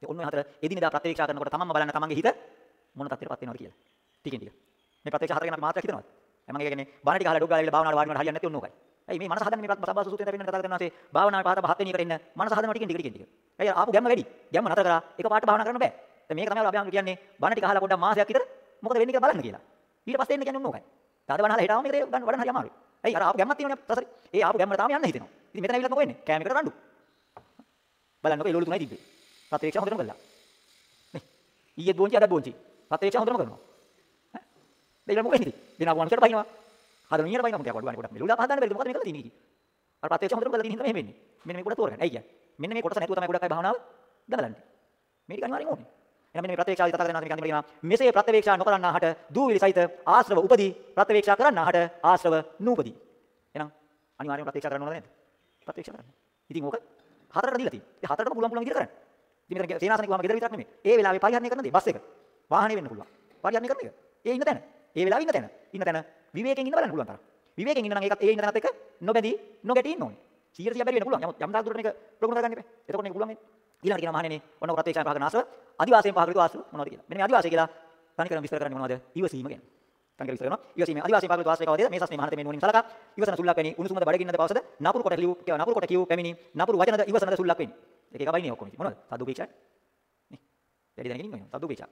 ඉතින් ඔන්න ඔය හතර එදිනෙදා ප්‍රත්‍යක්ෂ කරනකොට තමන්ම බලන්න තමන්ගේ හිත මොන තත්ත්වයකටපත් වෙනවද කියලා. ටිකෙන් ටික. මේ ප්‍රත්‍යක්ෂ හතර ගැන අපි මාත්‍රයක් හිතනවද? මම කියන්නේ බණ ටික අහලා ඩොග් ගාලා භාවනාවට වාඩි වෙනවට හරියන්නේ නැති ඔන්න ඕකයි. ඇයි මේ මනස හදන්නේ මේ සබ්බාස සූත්‍රයෙන් තේරෙන්න කතා කරනවා සේ භාවනාවේ පහත පහත් වෙන එකට එන්න මනස හදනවා ටිකෙන් ටික ටිකෙන් ටික. ඇයි ආපු ගැම්ම වැඩි. ගැම්ම නතර කරා එක පාට භාවනා කරන්න බෑ. දැන් මේක තමයි අපි කියන්නේ බණ ටික අහලා පොඩ්ඩක් මාසයක් විතර මොකද වෙන්නේ කියලා බලන්න කියලා. ඊට පස්සේ එන්න කියන්නේ ඔන්න ඕකයි. තාද බණ අහලා හිටාම මේක ගන්න වඩන්න හරි අමාරුයි. ඇයි අර ආපු ගැම්මක් තියෙනවනේ ප්‍රසරි. ඒ ආපු ගැම්මට තාම යන්න හිතෙනවා. ඉතින් මෙතන ඇවිල්ලා මොකෝ වෙන්නේ? කෑම එකට රණ්ඩු. බලන්නකෝ එළවලු තුනයි තිබ්බේ. ප්‍රත්‍යක්ෂ හොඳටම කළා. නේ. ඊයේ බෝන්චි අද බෝන්චි. ප්‍රත්‍යක්ෂ හොඳටම කරනවා. ඈ. දෙයිලා මොකෙන්ද? දෙනා වුණාට පයින්නවා. හදන නියර පයින්නවා මොකක්ද වඩ කොට මෙලුලා පහදාන්න බැරිද මොකද මේ කරලා තියෙන්නේ කි. අර ප්‍රත්‍යක්ෂ හොඳටම කරලා තියෙන හින්දා මෙහෙම වෙන්නේ. මෙන්න මේ කොට තෝරගන්න. ඇයි කියන්නේ? මෙන්න මේ කොටස නැතුව තමයි ගොඩක් අය භාවනාව දමලන්නේ. මේක අනිවාර්යෙන් ඕනේ. එහෙනම් මෙන්න මේ ප්‍රත්‍යක්ෂාවි කතා කරනවා කියන්නේ කියනවා මෙසේ ප්‍රත්‍යවේක්ෂා නොකරන්නාහට දූවිලි සහිත ආශ්‍රව උපදී ප්‍රත්‍යවේක්ෂා කරන්නාහට ආශ්‍රව නූපදී. එහෙනම් අනිවාර්යෙන් ප්‍රත්‍යක්ෂා කරන්න ඕනද නැද්ද? ප්‍රත්‍යක්ෂා කරන්න. ඉතින් ඕක හතරට දීලා තියෙනවා. ඉතින් හතරටම පුළුවන් පුළුවන් විදිහට කරන්න. ඉතින් මෙතන සේනාසනෙ කිව්වම ගෙදර විතරක් නෙමෙයි. ඒ වෙලාවේ පරිහරණය කරන දේ බස් එක. වාහනේ වෙන්න පුළුවන්. පරිහරණය කරන එක. ඒ ඉන්න තැන. ඒ වෙලාවේ ඉන්න තැන. ඉන්න තැන විවේකයෙන් ඉන්න බලන්න පුළුවන් තරම්. විවේකයෙන් ඉන්න නම් ඒකත් ඒ ඉන්න තැනත් එක්ක නොබැඳී නොගැටී ඉන්න ඕනේ. 100 100 බැරි වෙන්න පුළුවන්. යම් තාක් දුරට මේක ප්‍රගුණ කරගන්න එපා. එතකොට මේක පුළුවන් වෙන්නේ. ඊළඟට කියනවා මහණෙනි ඔන්න ප්‍රත්‍යක්ෂයන් පහ කරන ආශ්‍රව අදිවාසයෙන් පහ කරතු ආශ්‍රව මොනවද කියලා. මෙන්න මේ අදිවාසය කියලා තනිකරම විස්තර කරන්නේ මොනවද? ඉවසීම ගැන. තනිකර විස්තර කරනවා. ඉවසීම අදිවාසයෙන් පහ කරතු ආශ්‍රය කවදේද? මේ සස්නේ මහණත මේ නුවණින් සලකා ඉවසන සුල්ලක් වෙනි උණුසුමද බඩගින්නද පවසද නපුරු කොට ලියු නපුරු කොට කියු පැමිණි නපුරු වචනද ඉවසනද සුල්ලක් වෙනි. ඒක එක බයිනේ ඔක්කොම ඉතින් මොනවද? සද්දුපේක්ෂා. නේ. වැඩි දැනගෙන ඉන්නවා. සද්දුපේක්ෂා.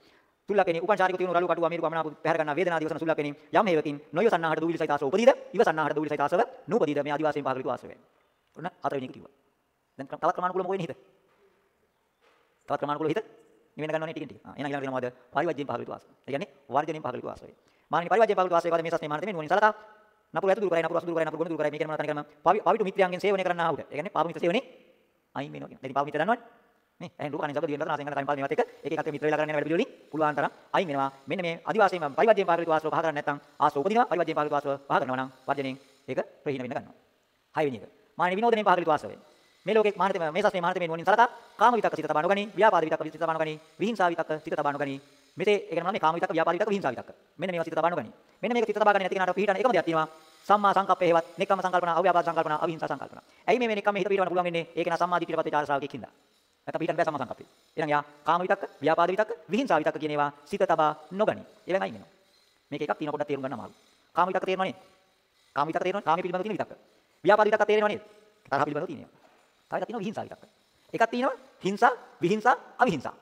සුල්ලක් වෙනි උපංචාරික තියුණු රළු කටු අමීරු ගමනාපු පැහැර ගන්නා වේදනා දිවසන සුල්ලක් වෙනි යම් හේවකින් නොයසන්නාහට දූවිලි සහිත ආශ්‍රව උපදීද ඉවසන්නාහට දූවිලි සහිත ආශ්‍රව නූපදීද මේ අදිවාසයෙන් පහ කරතු ආශ්‍රවය. ඔන්න හතරවෙනි එක කිව්වා. දැන් තවත් ක්‍රමානුකූල මොකෙන්නේ හිත? තවත් ක්‍රමානුකූල හිත නිවෙන ගන්නවනේ ටිකෙන් ටික. ආ එහෙනම් ඊළඟට මොනවද? පරිවර්ජයෙන් පහකලිතු ආශ්‍රය. ඒ කියන්නේ වර්ජණයෙන් පහකලිතු ආශ්‍රය. මානිනි පරිවර්ජයෙන් පහකලිතු ආශ්‍රය කවද මේ සස්නේ මානතේ නුවණින් සලකා. නපුරු ඇතු දුරු කරයි නපුරු අසු දුරු කරයි නපුරු ගුණ දුරු කරයි මේ කියන මොනවද තනි කරම පවිතු මිත්‍රයන්ගෙන් සේවනය කරන්න ආවුට. ඒ කියන්නේ පාප මිත්‍ර සේවනේ අයින් වෙනවා කියන්නේ. ඉතින් පාප මිත්‍ර දන්නවනේ. නේ එහෙනම් රූප කනින් ශබ්ද දිවෙන් රස නාසයෙන් ගන්න කයින් පාද මේවත් එක එක එකක් මිත්‍ර වෙලා කරන්න වැඩ පිළිවෙලින් පුළුවන් තරම් අයින් වෙනවා මෙන්න මේ අදිවාසීම පරිවර්ජයෙන් පාගලිත ආශ්‍රව පහ කරන්නේ නැත්නම් ආශ්‍රව උපදිනවා පරිවර්ජයෙන් පාගලිත ආශ්‍රව පහ කරනවා නම් වර්ජණයෙන් ඒක ප්‍රහීන වෙන්න ගන්නවා හයවෙනි එක මාන විනෝදයෙන් පාගලිත ආශ්‍රවය මේ ලෝකේ මානතේ මේ සස්නේ මානතේ නුවණින් සලකා කාම විතක්ක සිත තබා නොගනි ව්‍යාපාද විතක්ක සිත තබා නොගනි විහිංසා විතක්ක සිත තබා නොගනි. මෙතේ ඒ කියන්නේ කාම විතක්ක ව්‍යාපාද විතක්ක විහිංසා විතක්ක. මෙන්න මේවා සිත තබා නොගනි. මෙන්න මේක සිත තබා ගන්න නැති කෙනාට පිළිහිටන එකම දෙයක් තියෙනවා. සම්මා සංකප්පේ හේවත් නික්කම සංකල්පන අව්‍යාපාද සංකල්පන අවිහිංසා සංකල්පන. ඇයි මේ මේ නික්කම හිත පිළිවන්න පුළුවන් වෙන්නේ? ඒක නා සම්මා දිට්ඨියට පස්සේ චාර ශ්‍රාවකෙක් හින්දා. නැත්නම් පිළිහිටන බෑ සම්මා සංකප්පේ. එහෙනම් යා කාම විතක්ක ව්‍යාපාද විතක්ක විහිංසා විතක්ක කියන ඒවා සිත තබා නොගනි. ඒවෙන් අයින් වෙනවා. මේක එකක් තියෙන පොඩ්ඩක් තේරුම් ගන්න අමාරු කාම විතක්ක තේරෙනව නේද කාම විතක්ක තේරෙනව කාමයේ පිළිබඳව තියෙන විතක්ක. ව්‍යාපාද විතක්ක තේරෙනව නේද? තරහ පිළිබඳව තියෙනවා. තව එකක් තියෙනවා විහිංසා විතක්ක. එකක් තියෙනවා හිංසා විහිංසා අවිහිංසා.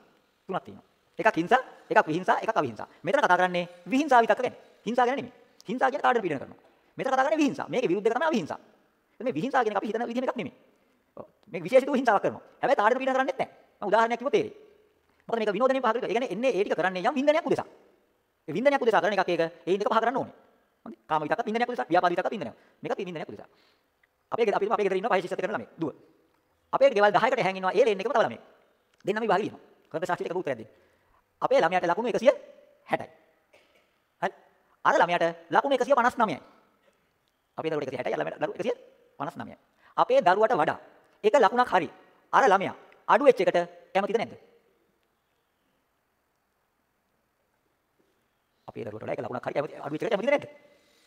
තුනක් තියෙනවා. එකක් හිංසා එකක් විහිංසා එකක් අවිහිංසා. මෙතන කතා කරන්නේ විහිංසා විතක්ක ගැන. හිංසා ගැන නෙමෙයි. හිංසා කියන්නේ කාටද පීඩන කරනවා මෙතන කතා කරන්නේ විහිංසා. මේකේ විරුද්ධ එක තමයි අවිහිංසා. මේ විහිංසා කියන එක අපි හිතන විදිහම එකක් නෙමෙයි. ඔව් මේක විශේෂිත වූ හිංසාවක් කරනවා. හැබැයි කාටද පීඩන කරන්නේ නැහැ. මම උදාහරණයක් කිව්වොත් තේරෙයි. මොකද මේක විනෝදනේ පහ කරලා ඒ කියන්නේ එන්නේ ඒ ටික කරන්නේ යම් වින්දනයක් උදෙසා. ඒ වින්දනයක් උදෙසා කරන එකක් ඒක. ඒ ඉන්දක පහ කරන්න ඕනේ. හරි? කාම විතක්ක වින්දනයක් උදෙසා. ව්‍යාපාද විතක්ක වින්දනයක්. මේකත් වින්දනයක් උදෙසා. අපේ අපි අපේ ගෙදර ඉන්න පහේ ශිෂ්‍යත් කරන ළමයි. දුව. අපේ ගෙවල් 10කට හැං ඉන්නවා ඒ ලේන් එකම තව ළමයි. දෙන්නම විභාගෙ ලියනවා කරපේ ශාස්ත්‍රීය එකක උත්තරයක් දෙන්න. අපේ ළමයාට ලකුණු 160යි හරි? අර ළමයාට ලකුණු 159යි අපේ දරුවට 160යි අර ළමයාට ලකුණු 159යි අපේ දරුවට වඩා එක ලකුණක් හරි. අර ළමයා අඩු වෙච්ච එකට කැමතිද නැද්ද? අපේ දරුවට වඩා එක ලකුණක් හරි. කැමති අඩු වෙච්ච එකට කැමතිද නැද්ද?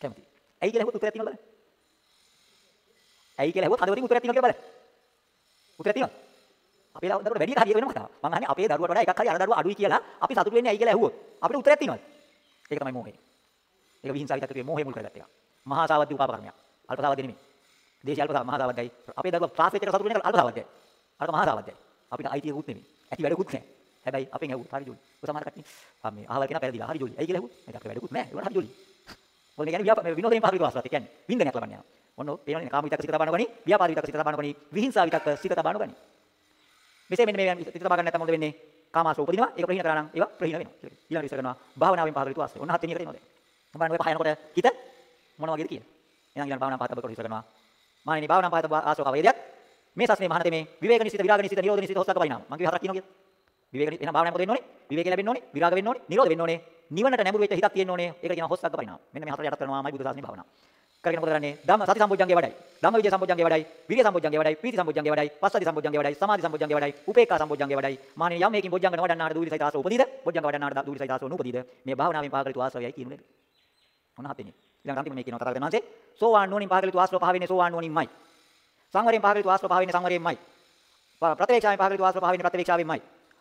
කැමති. ඇයි කියලා හෙව්වොත් උත්තරයක් තියෙනවද බලන්න. ඇයි කියලා හෙව්වොත් හදවතින් උත්තරයක් තියෙනවද කියලා බලන්න උත්තරයක් තියෙනවද අපේ දරුවට වැඩි එක හරිය වෙන කතාව. මම අහන්නේ අපේ දරුවට වඩා එකක් හරි අර දරුවා අඩුයි කියලා අපි සතුටු වෙන්නේ ඇයි කියලා ඇහුවොත් අපිට උත්තරයක් තියෙනවද? ඒක තමයි මෝහය. ඒක විහිංසාව විතක්කේ මෝහය මුල් කරගත්ත එක. මහා සාවද්දී උපාප කර්මයක්. අල්ප සාවද්දී නෙමෙයි. දේශීය අල්ප මහා සාවද්දයි. අපේ දරුවා ක්ලාස් එකේ සතුටු වෙන එක අල්ප සාවද්දයි. අරක මහා සාවද්දයි. අපිට අයිතියකුත් නෙමෙයි. ඇති වැඩකුත් නැහැ. හැබැයි අපෙන් ඇහුවොත් හරි ජොලි. ඔය සමහර කට්ටිය ආ මේ අහවල් කෙනා පැරදිලා හරි ජොලි. ඇයි කියලා ඇහුවොත් මේක අපේ වැඩකුත් නැහැ. ඒවට හරි ජොලි. මොකද කියන්නේ ව්‍යාප විනෝදයෙන් පහළ විවාසات කියන්නේ වින්දනයක් ලබන්න යනවා. ඔන්න පේනවනේ කාම විතක්ක සිත තබාන ගනි, ව්‍යාපාද විතක්ක සිත තබාන ගනි, විහිංසාව විතක්ක සිත තබාන ගනි. මෙසේ මෙන්න මේ සිත තබා ගන්න නැත්නම් මොකද වෙන්නේ? කාමාශ්‍රව උපදිනවා. ඒක ප්‍රහීන කරා නම් ඒවා ප්‍රහීන වෙනවා. ඊළඟට විස්තර කරනවා භාවනාවෙන් පහළ යුතු ආශ්‍රය. ඔන්න හත් වෙනි එකට එනවා දැන්. මම බලන්න ඔය පහ යනකොට හිත මොන වගේද කියලා. එහෙනම් ඊළඟ භාවනා පහත බකොට විස්තර කරනවා. මානෙනි භාවනා පහත ආශ්‍රව කවේදයක්. මේ සස්නේ මහානතේ මේ විවේක නිසිත විරාග නිසිත නිරෝධ නිසිත හොස්සක පරිණාම. මම කිව්ව හතරක් කියනවා කියලා. විවේක එහෙනම් භාවනාවෙන් මොකද වෙන්න ඕනේ? විවේක ලැබෙන්න ඕනේ, විරාග වෙන්න ඕනේ, නිරෝධ වෙන්න ඕනේ. නිවනට නැඹුරු වෙච්ච හිතක් තියෙන්න ඕනේ. ඒකට කියනවා හොස්සක පරිණාම. මෙන්න මේ හතර යටත් කරනවාමයි බුදු සාසනේ භාවනාව. කරගෙන මොකද කරන්නේ? ධම්ම සති සම්බොජ්ජංගේ වඩයි. ධම්ම විජය සම්බොජ්ජංගේ වඩයි. විරිය සම්බොජ්ජංගේ වඩයි. ප්‍රීති සම්බොජ්ජංගේ වඩයි. පස්සද්ධි සම්බොජ්ජංගේ වඩයි. සමාධි සම්බොජ්ජංගේ වඩයි. උපේක්ඛා සම්බොජ්ජංගේ වඩයි. මානෙ යම් මේකින් බොජ්ජංග නොවඩන්නාට දූලි සහිත ආසෝ උපදීද? බොජ්ජංග වඩන්නාට දූලි සහිත ආසෝ නුපදීද? මේ භාවනාවෙන් පහ කළ යුතු ආශ්‍රයයි කියනුනේ. මොන හතෙන්නේ? ඊළඟ අන්තිම මේ කියනවා තථාගතයන් වහන්සේ සෝවාන් නුවණින් පහ කළ යුතු ආශ්‍රව පහ වෙන්නේ සෝවාන් නුවණින්මයි. සංවරයෙන් පහ කළ යුතු ආශ්‍රව පහ වෙන්නේ සංවරයෙන්මයි. ප්‍රතිවේක්ෂාවෙන් පහ කළ යුතු ආශ්‍රව පහ වෙන්නේ ප්‍රතිවේක්ෂාවෙන්මයි.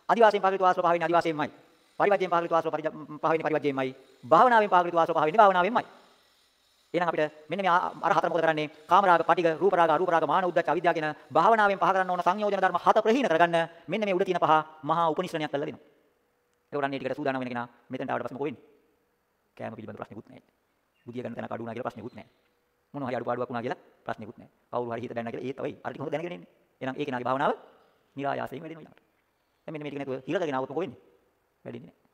අදිවාසයෙන් පහ කළ යුතු ආශ්‍රව පහ වෙන්නේ අදිවාසයෙන්මයි. පරිවර්ජයෙන් පහ කළ යුතු ආශ්‍රව පහ වෙන්නේ පරිවර්ජයෙන්මයි. භාවනාවෙන් පහ කළ යුතු ආශ්‍රව පහ වෙන්නේ භාවනාවෙන්මයි. එහෙනම් අපිට මෙන්න මේ අර හතර මොකද කරන්නේ? කාමරාග, පටිග, රූපරාග, අරූපරාග, මාන උද්දච්ච, අවිද්‍යාව කියන භාවනාවෙන් පහ කරන්න ඕන සංයෝජන ධර්ම හත ප්‍රහීන කරගන්න. මෙන්න මේ උඩ තියෙන පහ මහා උපනිශ්‍රණයක් කරලා දෙනවා. ඒකට අන්නේ ටිකට සූදානම් වෙන කෙනා මෙතෙන්ට ආවට පස්සේ මොකෝ වෙන්නේ? කෑම පිළිබඳ ප්‍රශ්නෙකුත් නැහැ. බුදිය ගන්න තැනක අඩු වුණා කියලා ප්‍රශ්නෙකුත් නැහැ. මොන හරි අඩුපාඩුවක් වුණා කියලා ප්‍රශ්නෙකුත් නැහැ. කවුරු හරි හිත දැනනා කියලා ඒ තමයි. අර ටික හොඳ දැනගෙන ඉන්නේ. එහෙනම් ඒ කෙනාගේ භාවනාව નિરાයාසයෙන් වැඩෙනවා ඊළඟට. දැන් මෙන්න මේ ටික නැතුව හිලකගෙන ආවොත් මොකෝ වෙන්නේ? වැඩෙන්නේ නැහැ.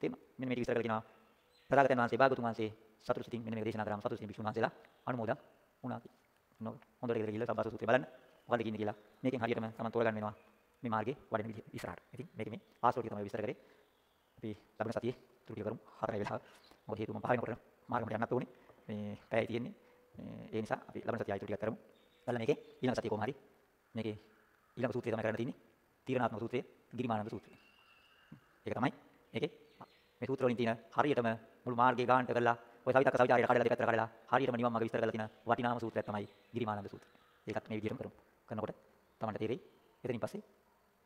තේම මෙන්න මේ ටික ඉස්සර කරගෙන ආවා. තථාගතයන් වහන්සේ භාගතුන් වහන්සේ සතුටු සිතින් මෙන්න මේක දේශනා කරාම සතුටු සිතින් භික්ෂුන් වහන්සේලා අනුමෝදන් වුණා කියලා. හොඳට ගෙදර ගිහලා සම්බාස සූත්‍රය බලන්න. මොකද කියන්නේ කියලා. මේකෙන් හරියටම තමන් තෝරගන්න වෙනවා. මේ මාර්ගේ වඩන විදිහ ඉස්සරහට. ඉතින් මේක මේ ආසෝටිය තමයි විස්තර කරේ. අපි ලබන සතියේ තුරු කරමු. හතරයි වෙලාව. මොකද හේතුව මම පහවෙනකොට මාර්ගමට යන්නත් ඕනේ. මේ පැය තියෙන්නේ. ඒ නිසා අපි ලබන සතිය ආයෙත් ටිකක් කරමු. බලන්න මේකේ ඊළඟ සතිය කොහොම හරි මේකේ ඊළඟ සූත්‍රය තමයි කරන්න තියෙන්නේ. තීරණාත්මක සූත්‍රය, ගිරිමානන්ද සූත්‍රය. ඒක තමයි මේකේ මේ සූත්‍ර වලින් තියෙන හරියටම මුළු මාර්ගය ගානට කරලා ඔය සවිතක්ක සවිචාරය කඩලා දෙපැත්තට කඩලා හරියටම නිවන් මාර්ග විස්තර කරලා තියෙන වටිනාම සූත්‍රයක් තමයි ගිරිමානන්ද සූත්‍රය. ඒකත් මේ විදිහටම කරමු. කරනකොට තමන්ට තේරෙයි. එතනින් පස්සේ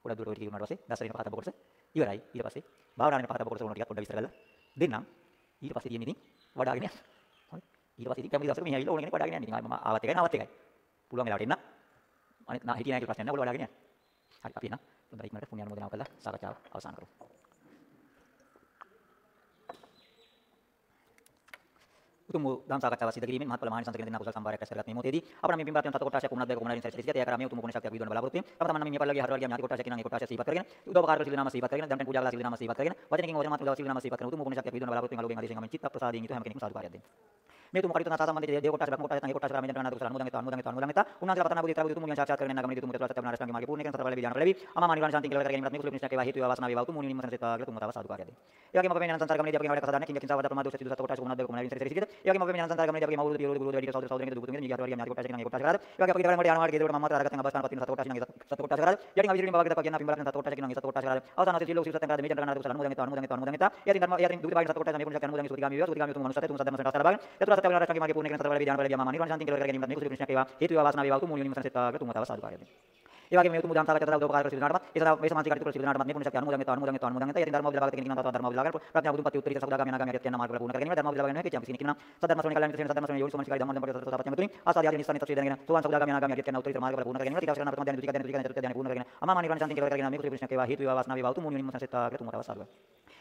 පොඩක් දුරට ඔය ටික වුණාට පස්සේ දසරින පහතම කොටස ඉවරයි. ඊට පස්සේ භාවනාවේ පහතම කොටස උන ටිකක් පොඩ්ඩක් විස්තර කරලා දෙන්නම්. ඊට පස්සේ තියෙන්නේ ඉතින් වඩාගෙන යන්න. හරි. ඊට පස්සේ ඉතින් කැමති දවසක මෙහි ඇවිල්ලා ඕන කෙනෙක් වඩාගෙන යන්න. ඉතින් මම ආවත් එකයි නවත් එකයි. පුළුවන් වෙලාවට එන්න. අනිත් නා හිටියේ නැහැ කියලා ප්‍රශ්න නැහැ. ඔයගොල්ලෝ වඩාගෙන යන්න. හරි අපි එන්න. හොඳයි ඉක්මනට පුණ්‍ය අනුමෝදනාව කරලා සාකච්ඡාව අවසන් කරමු. උතුම් දම් සාකච්ඡාව සිදු කිරීමෙන් මහත්ඵල මහානිසංස කියන දෙන්න කුසල සම්භාරයක් ඇස් කරගත් මේ මොහොතේදී අපර මේ පින්බාරයන් තත කොටසක් කොමුණක් දෙක කොමුණරින් සැරසී සිටිය යාකරා මේ උතුම් ගුණ ශක්තියක් විදුවන බලාපොරොත්තු වෙන තම තමන් මේ පළලගේ හරවල් ගිය ඥාති කොටසක් කියන ඒ කොටස සිහිපත් කරගෙන උදව්පකාර කර සිලිනාම සිහිපත් කරගෙන දැන් පූජා කළා සිලිනාම සිහිපත් කරගෙන වචනකින් වචන මාත්‍ර උදව් සිලිනාම සිහිපත් කරන උතුම් ගුණ ශක්තියක් විදුවන බලාපොරොත්තු වෙන අලුගෙන් ආදේශයෙන් ගමන් චිත්ත ප්‍රසාදයෙන් යුතුව හැම කෙනෙක්ම සාදු කාර්යයක් දෙන්න මේ තුම කටයුතු නාසා සම්බන්ධ දේ කොටස් බ්‍රහ්ම කොටස් නැගේ කොටස් ගාමී ජනනා කුසල අනුමෝදන් කුසල අනුමෝදන් අනුමෝදන් තා උන්වහන්සේලා පතන බුද්ධ ත්‍රාබුදු තුමුයන් සාක්ෂාත් කරගෙන නගමනි තුමු තත්ත්ව සත්‍ය නාරස්තංගි මාර්ගේ පූර්ණ කරන සතර බල විද්‍යාන ලැබි. අමා නිවන ශාන්ති කියලා කරගෙන මේ කුසල නිශ්චය කේවා හේතු වා වාසනාව වේවා උතුම් මුනි නිමසන සේතා කියලා තුමු තව සාදු කාර්යයද ඒ වගේම අපේ ඥාන සංසාර ගමනේදී අපගේ වැඩ කසදාන කිං කිං සාවද ප්‍රමාද සිදු සත කොටස් කුණා දෙක කුණා විතර සිරිසිද ඒ වගේම අපේ ඥාන සංසාර ගමනේදී අපගේ මවුරු පියවරු ගුරු වැඩි සහෝදර සහෝදරියන්ගේ දුබුතුන්ගේ නිගාර වර්ගය ඥාති කොටස් නගේ කොටස් කරාද? ඒ වගේ අපගේ දරමඩ යානවාට ගෙදරට මම්මත් අරගත්තන් අබස්කාන පතින සත කොටස් නගේ සත කොටස් කරාද? යටින් අවිදිරින් බවගේ දක්වා කියන පින්බලන සත කොටස් නගේ සත කොටස් කරාද? අවසාන අසිත සිල්ලෝ සිල්සතෙන් කරාද? මේ ජනගණනාද කුසල අනුමෝදන් තා අනුමෝදන් තා අනුමෝදන් තා යටින් ධර්ම යටින් දුක බාහිර සත කොටස් මේ පුණ්‍ය අනුමෝදන් සුතිගාමී වේවා සුතිගාමී තුමු මනුස්සත තුමු සදම සත අස්තර බාගෙන යතුරු සත වල රටගේ මාගේ පූර්ණ කරන සතර බල විද්‍යාන බල විද්‍යාන නිර්වාණ ශාන්ති කියලා කරගෙන මේ කුසල නිශ්චය කේවා හේතු වා වාසනාව වේවා උතුම් මුනි නිමසන සේතා කියලා තුමු තව සාදු කාර්යයද ඒ වගේම මේ උතුම් දාම් සාකච්ඡා කරලා උපකාර කර සිටිනාටමත් ඒ සඳහා මේ සමාජික කටයුතු කර සිටිනාටමත් මේ පුණ්‍ය ශක්තිය අනුමෝදන් තා අනුමෝදන් තා අනුමෝදන් තා යටින් ධර්ම විලාපක කෙනෙක් නම් ධර්ම විලාපක ප්‍රඥා බුදුන් පති උත්තරීත සෞදාගාමී අනාගාමී යත් යන මාර්ග වල පුණ්‍ය කරගෙන ධර්ම විලාපක වෙනවා කිචම් කිසිනික නම් සදර්ම ශ්‍රවණ කලයන් කියන සදර්ම ශ්‍රවණ යෝනි සෝමනසිකායි ධම්ම ධම්ම පරිසර සපත්‍ය මෙතුනි ආසාදී ආදී නිස්සාරිත ශ්‍රී දැනගෙන සෝවන් සෞදාගාමී අනාගාමී යත් යන උත්තරීත මාර්ග වල පුණ්‍ය කරගෙන ඊට අවශ්‍ය කරන ප්‍රථම ධ්‍යාන ද්විතික ධ්‍යාන ත්‍රිතික ධ්‍යාන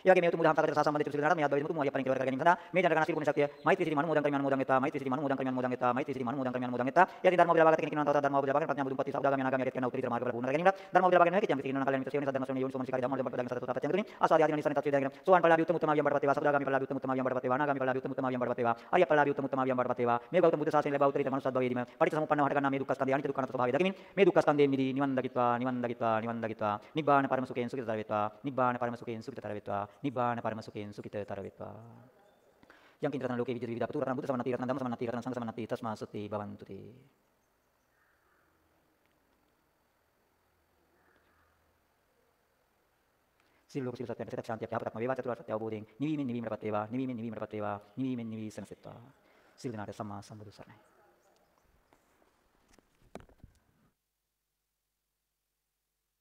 පුණ්‍ය කරගෙන අමා නිර්වාණ ශාන්ති කියලා කරගෙන මේ කුසල ප්‍රශ්න කේවා හේතු වේවා වාසනාව වේවා උතුම් මුනි නිමසන සේතා කියලා තුමු තව සාදු ඒ වගේ මේ උතුම් දහම් සාකච්ඡා සම්බන්ධ චුතිලනාට මේ අද්වෛත මුතුම අයපරින් කෙලවර කරගෙන ඉඳලා මේ ජනගණ සිල් පුණ්‍ය ශක්තිය මෛත්‍රී සිරි මනෝදන් කරමින් අනුමෝදන් වෙතා මෛත්‍රී සිරි මනෝදන් කරමින් අනුමෝදන් වෙතා මෛත්‍රී සිරි මනෝදන් කරමින් අනුමෝදන් වෙතා යටි ධර්ම විලාපක කෙනෙක් නම් තව ධර්ම විලාපක ප්‍රඥා බුදුන් පති සෞදාගාමී අනාගාමී යත් යන උත්තරීත මාර්ග වල පුණ්‍ය කරගෙන ඉඳලා ධර්ම විලාපක නෙවෙයි කිචම් කිසිනික නම් කලයන් මිත්‍ර සේවනි සදර්ම ශ්‍රවණ යෝනි සෝමනසිකායි ධම්ම ධම්ම පදං සතත සපත්‍ය මෙතුනි ආසාදී ආදී නිස්සාරිත ශ්‍රී දැනගෙන සෝවන් පලාභි උත්තම උත්තම වියම් බඩපත් වේවා සෞදාගාමී පලාභි උත්තම උත්තම වියම් බඩපත් වේවා අනාගාමී පලාභි උත්තම උත්තම වියම් බඩපත් වේවා ආර්ය පලාභි උත්තම උත්තම වියම් බඩපත් වේවා මේ ගෞතම බුදු සාසනය ලැබා උත්තරීත මනුස්සත් භවයේදීම පටිච්චසමුප්පන්නව හට ගන්නා මේ දුක්ඛ ස්කන්ධය අනිත්‍ය දුක්ඛ අනාත්ම ස්වභාවය දකිමින් මේ දුක්ඛ ස්කන්ධයෙන් මිදී නිවන් දකිත්වා නිවන් දකිත්වා නිවන් දකිත්වා නිබ්බාන පරම සුඛයෙන් සුඛිතතර වේත්වා නිබ්බාන පරම සුඛයෙන් සුඛිතතර වේත්වා නිබ්බාන පරම සුඛයෙන් සුඛිතතර වේත්වා යම් කින්තරන ලෝකේ විජිත විවිධ අපතුරණ බුද්ධ සමනති රත්න ධම්ම සමනති රත්න සංඝ සමනති තස්මා සති භවන්තු තේ සිල් ලෝක සිල් සත්‍යයන් සිත ශාන්තිය යහපතක්ම වේවා. චතුරාර්ය සත්‍ය අවබෝධයෙන් නිවීමෙන් නිවීමටපත් වේවා. නිවීමෙන් නිවීමටපත් වේවා. නිවීමෙන් නිවී සනසෙත්වා. සිල් දනාට සම්මා සම්බුදු සරණයි.